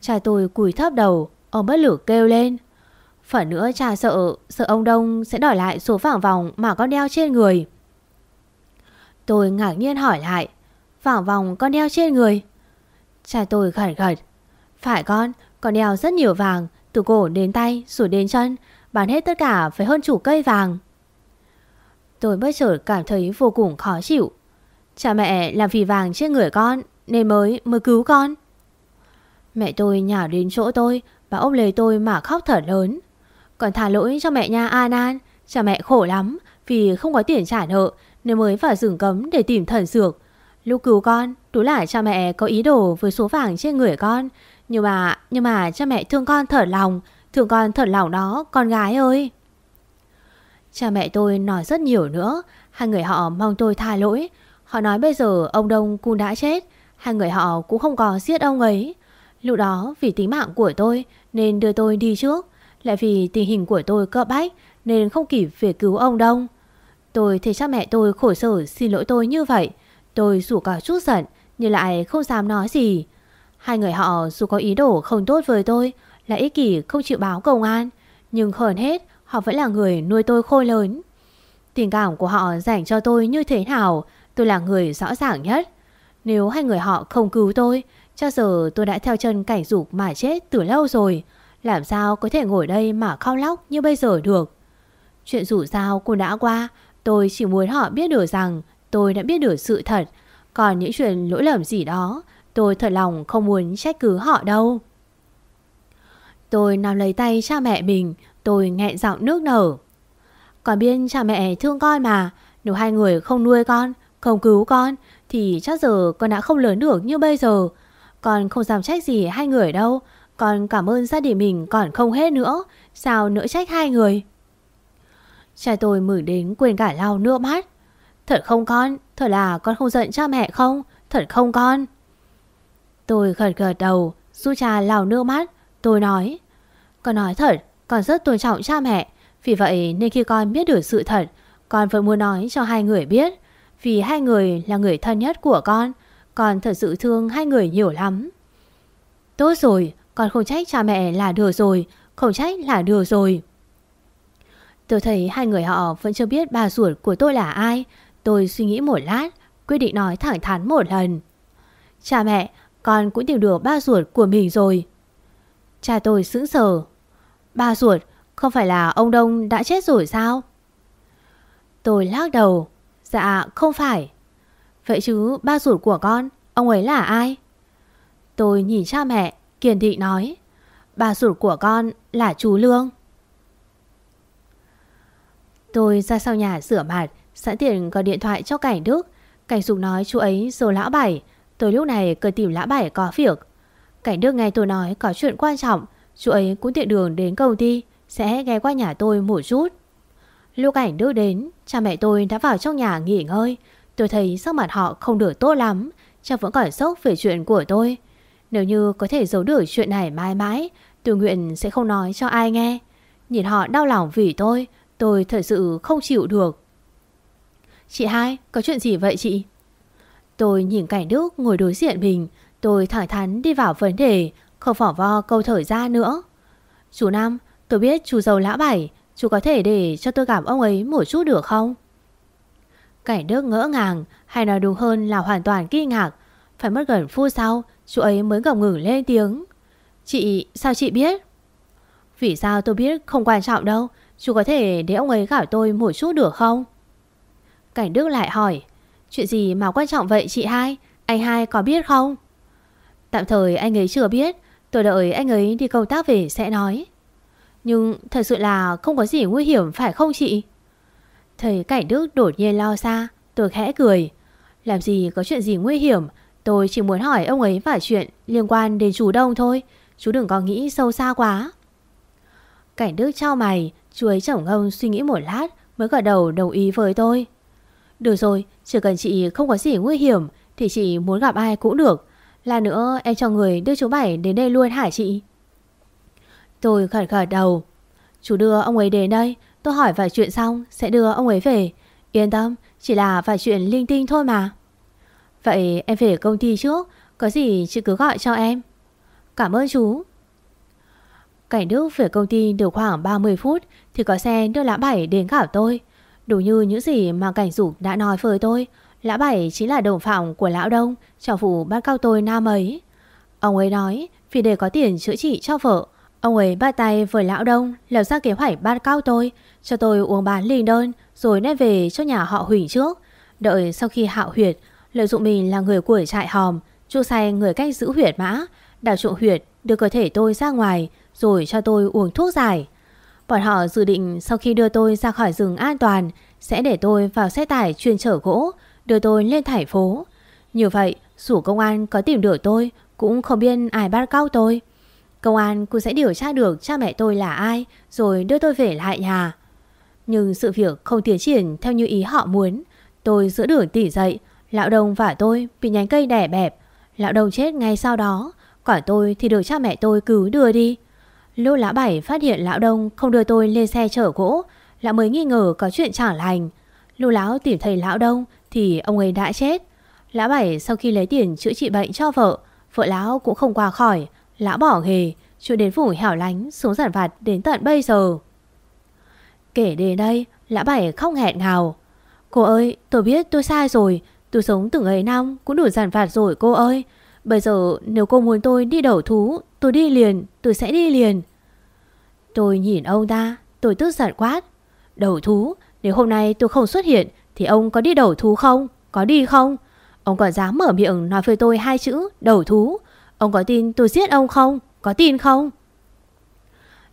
B: Cha tôi cùi thấp đầu, ông bất lửa kêu lên. Phần nữa cha sợ, sợ ông Đông sẽ đòi lại số vàng vòng mà con đeo trên người. Tôi ngạc nhiên hỏi lại, vàng vòng con đeo trên người. Cha tôi gật gật. Phải con, con đeo rất nhiều vàng, từ cổ đến tay, rồi đến chân, bán hết tất cả phải hơn chủ cây vàng. Tôi bất chợt cảm thấy vô cùng khó chịu. Cha mẹ làm vì vàng trên người con, nên mới mới cứu con. Mẹ tôi nhả đến chỗ tôi và ôm lấy tôi mà khóc thở lớn. Còn thả lỗi cho mẹ nha An An, cha mẹ khổ lắm vì không có tiền trả nợ nên mới vào rừng cấm để tìm thần dược. Lúc cứu con, đúng là cha mẹ có ý đồ với số vàng trên người con. Nhưng mà, nhưng mà cha mẹ thương con thở lòng, thương con thở lòng đó, con gái ơi. Cha mẹ tôi nói rất nhiều nữa, hai người họ mong tôi tha lỗi. Họ nói bây giờ ông Đông cũng đã chết, hai người họ cũng không có giết ông ấy. Lúc đó vì tính mạng của tôi nên đưa tôi đi trước, lại vì tình hình của tôi cấp bách nên không kịp về cứu ông Đông. Tôi thấy cha mẹ tôi khổ sở xin lỗi tôi như vậy. Tôi dù có chút giận nhưng lại không dám nói gì. Hai người họ dù có ý đồ không tốt với tôi là ích kỷ không chịu báo công an. Nhưng hơn hết họ vẫn là người nuôi tôi khôi lớn. Tình cảm của họ dành cho tôi như thế nào tôi là người rõ ràng nhất. Nếu hai người họ không cứu tôi cho giờ tôi đã theo chân cảnh dục mà chết từ lâu rồi. Làm sao có thể ngồi đây mà khao lóc như bây giờ được. Chuyện rủ sao cũng đã qua Tôi chỉ muốn họ biết được rằng tôi đã biết được sự thật. Còn những chuyện lỗi lầm gì đó, tôi thật lòng không muốn trách cứ họ đâu. Tôi nắm lấy tay cha mẹ mình, tôi nghẹn giọng nước nở. Còn biết cha mẹ thương con mà, nếu hai người không nuôi con, không cứu con, thì chắc giờ con đã không lớn được như bây giờ. Con không dám trách gì hai người đâu, con cảm ơn gia đình mình còn không hết nữa, sao nữa trách hai người. Cha tôi mừng đến quên cả lau nước mắt. Thật không con, thật là con không giận cha mẹ không, thật không con. Tôi gật gật đầu, su cha lau nước mắt, tôi nói. Con nói thật, con rất tôn trọng cha mẹ, vì vậy nên khi con biết được sự thật, con vẫn muốn nói cho hai người biết. Vì hai người là người thân nhất của con, con thật sự thương hai người nhiều lắm. Tốt rồi, con không trách cha mẹ là được rồi, không trách là được rồi. Tôi thấy hai người họ vẫn chưa biết bà ruột của tôi là ai. Tôi suy nghĩ một lát, quyết định nói thẳng thắn một lần. Cha mẹ, con cũng tìm được ba ruột của mình rồi. Cha tôi sững sờ. Ba ruột, không phải là ông Đông đã chết rồi sao? Tôi lắc đầu. Dạ, không phải. Vậy chứ ba ruột của con, ông ấy là ai? Tôi nhìn cha mẹ, kiền thị nói. Ba ruột của con là chú Lương. Tôi ra sau nhà rửa mặt, sẵn tiện gọi điện thoại cho Cảnh Đức. Cảnh Dục nói chú ấy rồi lão bảy. Tôi lúc này cần tìm lão bảy có việc. Cảnh Đức nghe tôi nói có chuyện quan trọng, chú ấy cũng tiện đường đến công ty, sẽ ghé qua nhà tôi một chút. Lúc Cảnh Đức đến, cha mẹ tôi đã vào trong nhà nghỉ ngơi. Tôi thấy sắc mặt họ không được tốt lắm, chắc vẫn còn sốc về chuyện của tôi. Nếu như có thể giấu được chuyện này mãi mãi, tôi nguyện sẽ không nói cho ai nghe. Nhìn họ đau lòng vì tôi, tôi thật sự không chịu được. Chị hai, có chuyện gì vậy chị? Tôi nhìn cảnh Đức ngồi đối diện mình, tôi thẳng thắn đi vào vấn đề, không phỏ vo câu thời ra nữa. Chú Nam, tôi biết chú giàu lã bảy, chú có thể để cho tôi gặp ông ấy một chút được không? Cảnh Đức ngỡ ngàng, hay nói đúng hơn là hoàn toàn kinh ngạc. Phải mất gần phút sau, chú ấy mới ngập ngừng lên tiếng. Chị, sao chị biết? Vì sao tôi biết không quan trọng đâu, chú có thể để ông ấy gặp tôi một chút được không? Cảnh Đức lại hỏi, chuyện gì mà quan trọng vậy chị hai, anh hai có biết không? Tạm thời anh ấy chưa biết, tôi đợi anh ấy đi công tác về sẽ nói. Nhưng thật sự là không có gì nguy hiểm phải không chị? thầy cảnh Đức đột nhiên lo xa, tôi khẽ cười. Làm gì có chuyện gì nguy hiểm, tôi chỉ muốn hỏi ông ấy vài chuyện liên quan đến chú Đông thôi. Chú đừng có nghĩ sâu xa quá. Cảnh Đức trao mày, chú ấy chổng ngông suy nghĩ một lát mới gật đầu đồng ý với tôi. Được rồi, chỉ cần chị không có gì nguy hiểm thì chị muốn gặp ai cũng được. Là nữa em cho người đưa chú Bảy đến đây luôn hả chị? Tôi gật gật đầu. Chú đưa ông ấy đến đây, tôi hỏi vài chuyện xong sẽ đưa ông ấy về. Yên tâm, chỉ là vài chuyện linh tinh thôi mà. Vậy em về công ty trước, có gì chị cứ gọi cho em. Cảm ơn chú. Cảnh Đức về công ty được khoảng 30 phút thì có xe đưa Lã Bảy đến gặp tôi. Đủ như những gì mà Cảnh Dục đã nói với tôi. Lã Bảy chính là đồng phạm của Lão Đông trong vụ bắt cao tôi nam ấy. Ông ấy nói vì để có tiền chữa trị cho vợ, ông ấy bắt tay với Lão Đông lập ra kế hoạch ban cao tôi, cho tôi uống bán linh đơn rồi nét về cho nhà họ Huỳnh trước. Đợi sau khi hạo huyệt, lợi dụng mình là người của trại hòm, chu say người cách giữ huyệt mã, đào trộn huyệt đưa cơ thể tôi ra ngoài rồi cho tôi uống thuốc giải. Bọn họ dự định sau khi đưa tôi ra khỏi rừng an toàn sẽ để tôi vào xe tải chuyên chở gỗ, đưa tôi lên thành phố. Như vậy, dù công an có tìm được tôi cũng không biết ai bắt cóc tôi. Công an cũng sẽ điều tra được cha mẹ tôi là ai rồi đưa tôi về lại nhà. Nhưng sự việc không tiến triển theo như ý họ muốn. Tôi giữa đường tỉ dậy, lão đông và tôi bị nhánh cây đẻ bẹp. Lão đông chết ngay sau đó, còn tôi thì được cha mẹ tôi cứu đưa đi. Lúc lão bảy phát hiện lão đông không đưa tôi lên xe chở gỗ, lão mới nghi ngờ có chuyện chẳng lành. Lúc lão tìm thấy lão đông thì ông ấy đã chết. Lão bảy sau khi lấy tiền chữa trị bệnh cho vợ, vợ lão cũng không qua khỏi, lão bỏ nghề, chuyển đến phủ hẻo lánh xuống giản vặt đến tận bây giờ. Kể đến đây, lão bảy không hẹn ngào. Cô ơi, tôi biết tôi sai rồi, tôi sống từng ấy năm cũng đủ giản vặt rồi cô ơi. Bây giờ nếu cô muốn tôi đi đầu thú Tôi đi liền Tôi sẽ đi liền Tôi nhìn ông ta Tôi tức giận quát Đầu thú Nếu hôm nay tôi không xuất hiện Thì ông có đi đầu thú không Có đi không Ông còn dám mở miệng nói với tôi hai chữ Đầu thú Ông có tin tôi giết ông không Có tin không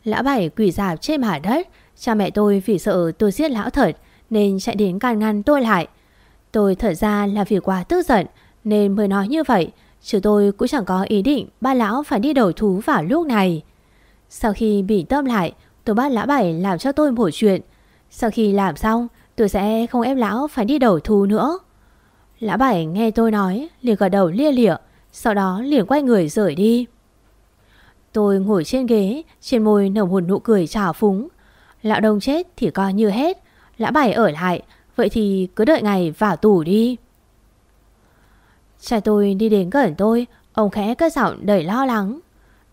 B: Lão bảy quỷ dạp trên mặt đất Cha mẹ tôi vì sợ tôi giết lão thật Nên chạy đến can ngăn tôi lại Tôi thật ra là vì quá tức giận Nên mới nói như vậy Chứ tôi cũng chẳng có ý định ba lão phải đi đầu thú vào lúc này. Sau khi bị tâm lại, tôi bắt lão bảy làm cho tôi một chuyện. Sau khi làm xong, tôi sẽ không ép lão phải đi đầu thú nữa. Lão bảy nghe tôi nói, liền gật đầu lia lịa, sau đó liền quay người rời đi. Tôi ngồi trên ghế, trên môi nở một nụ cười trào phúng. Lão đông chết thì coi như hết, lão bảy ở lại, vậy thì cứ đợi ngày vào tù đi. Cha tôi đi đến gần tôi, ông khẽ cất giọng đầy lo lắng.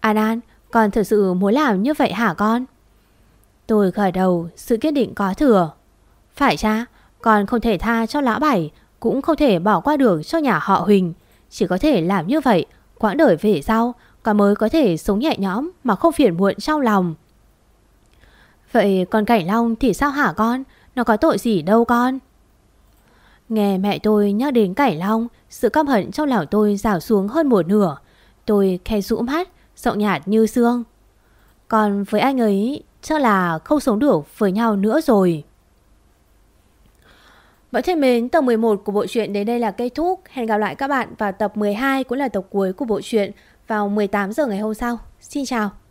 B: An An, con thật sự muốn làm như vậy hả con? Tôi khởi đầu sự quyết định có thừa. Phải cha, con không thể tha cho lão bảy, cũng không thể bỏ qua được cho nhà họ Huỳnh. Chỉ có thể làm như vậy, quãng đời về sau, con mới có thể sống nhẹ nhõm mà không phiền muộn trong lòng. Vậy con Cảnh Long thì sao hả con? Nó có tội gì đâu con? Nghe mẹ tôi nhắc đến Cảnh Long, sự căm hận trong lòng tôi rào xuống hơn một nửa. Tôi khe rũ mắt, giọng nhạt như xương. Còn với anh ấy, chắc là không sống được với nhau nữa rồi.
A: Mọi thân mến, tập 11 của bộ truyện đến đây là kết thúc. Hẹn gặp lại các bạn vào tập 12 cũng là tập cuối của bộ truyện vào 18 giờ ngày hôm sau. Xin chào!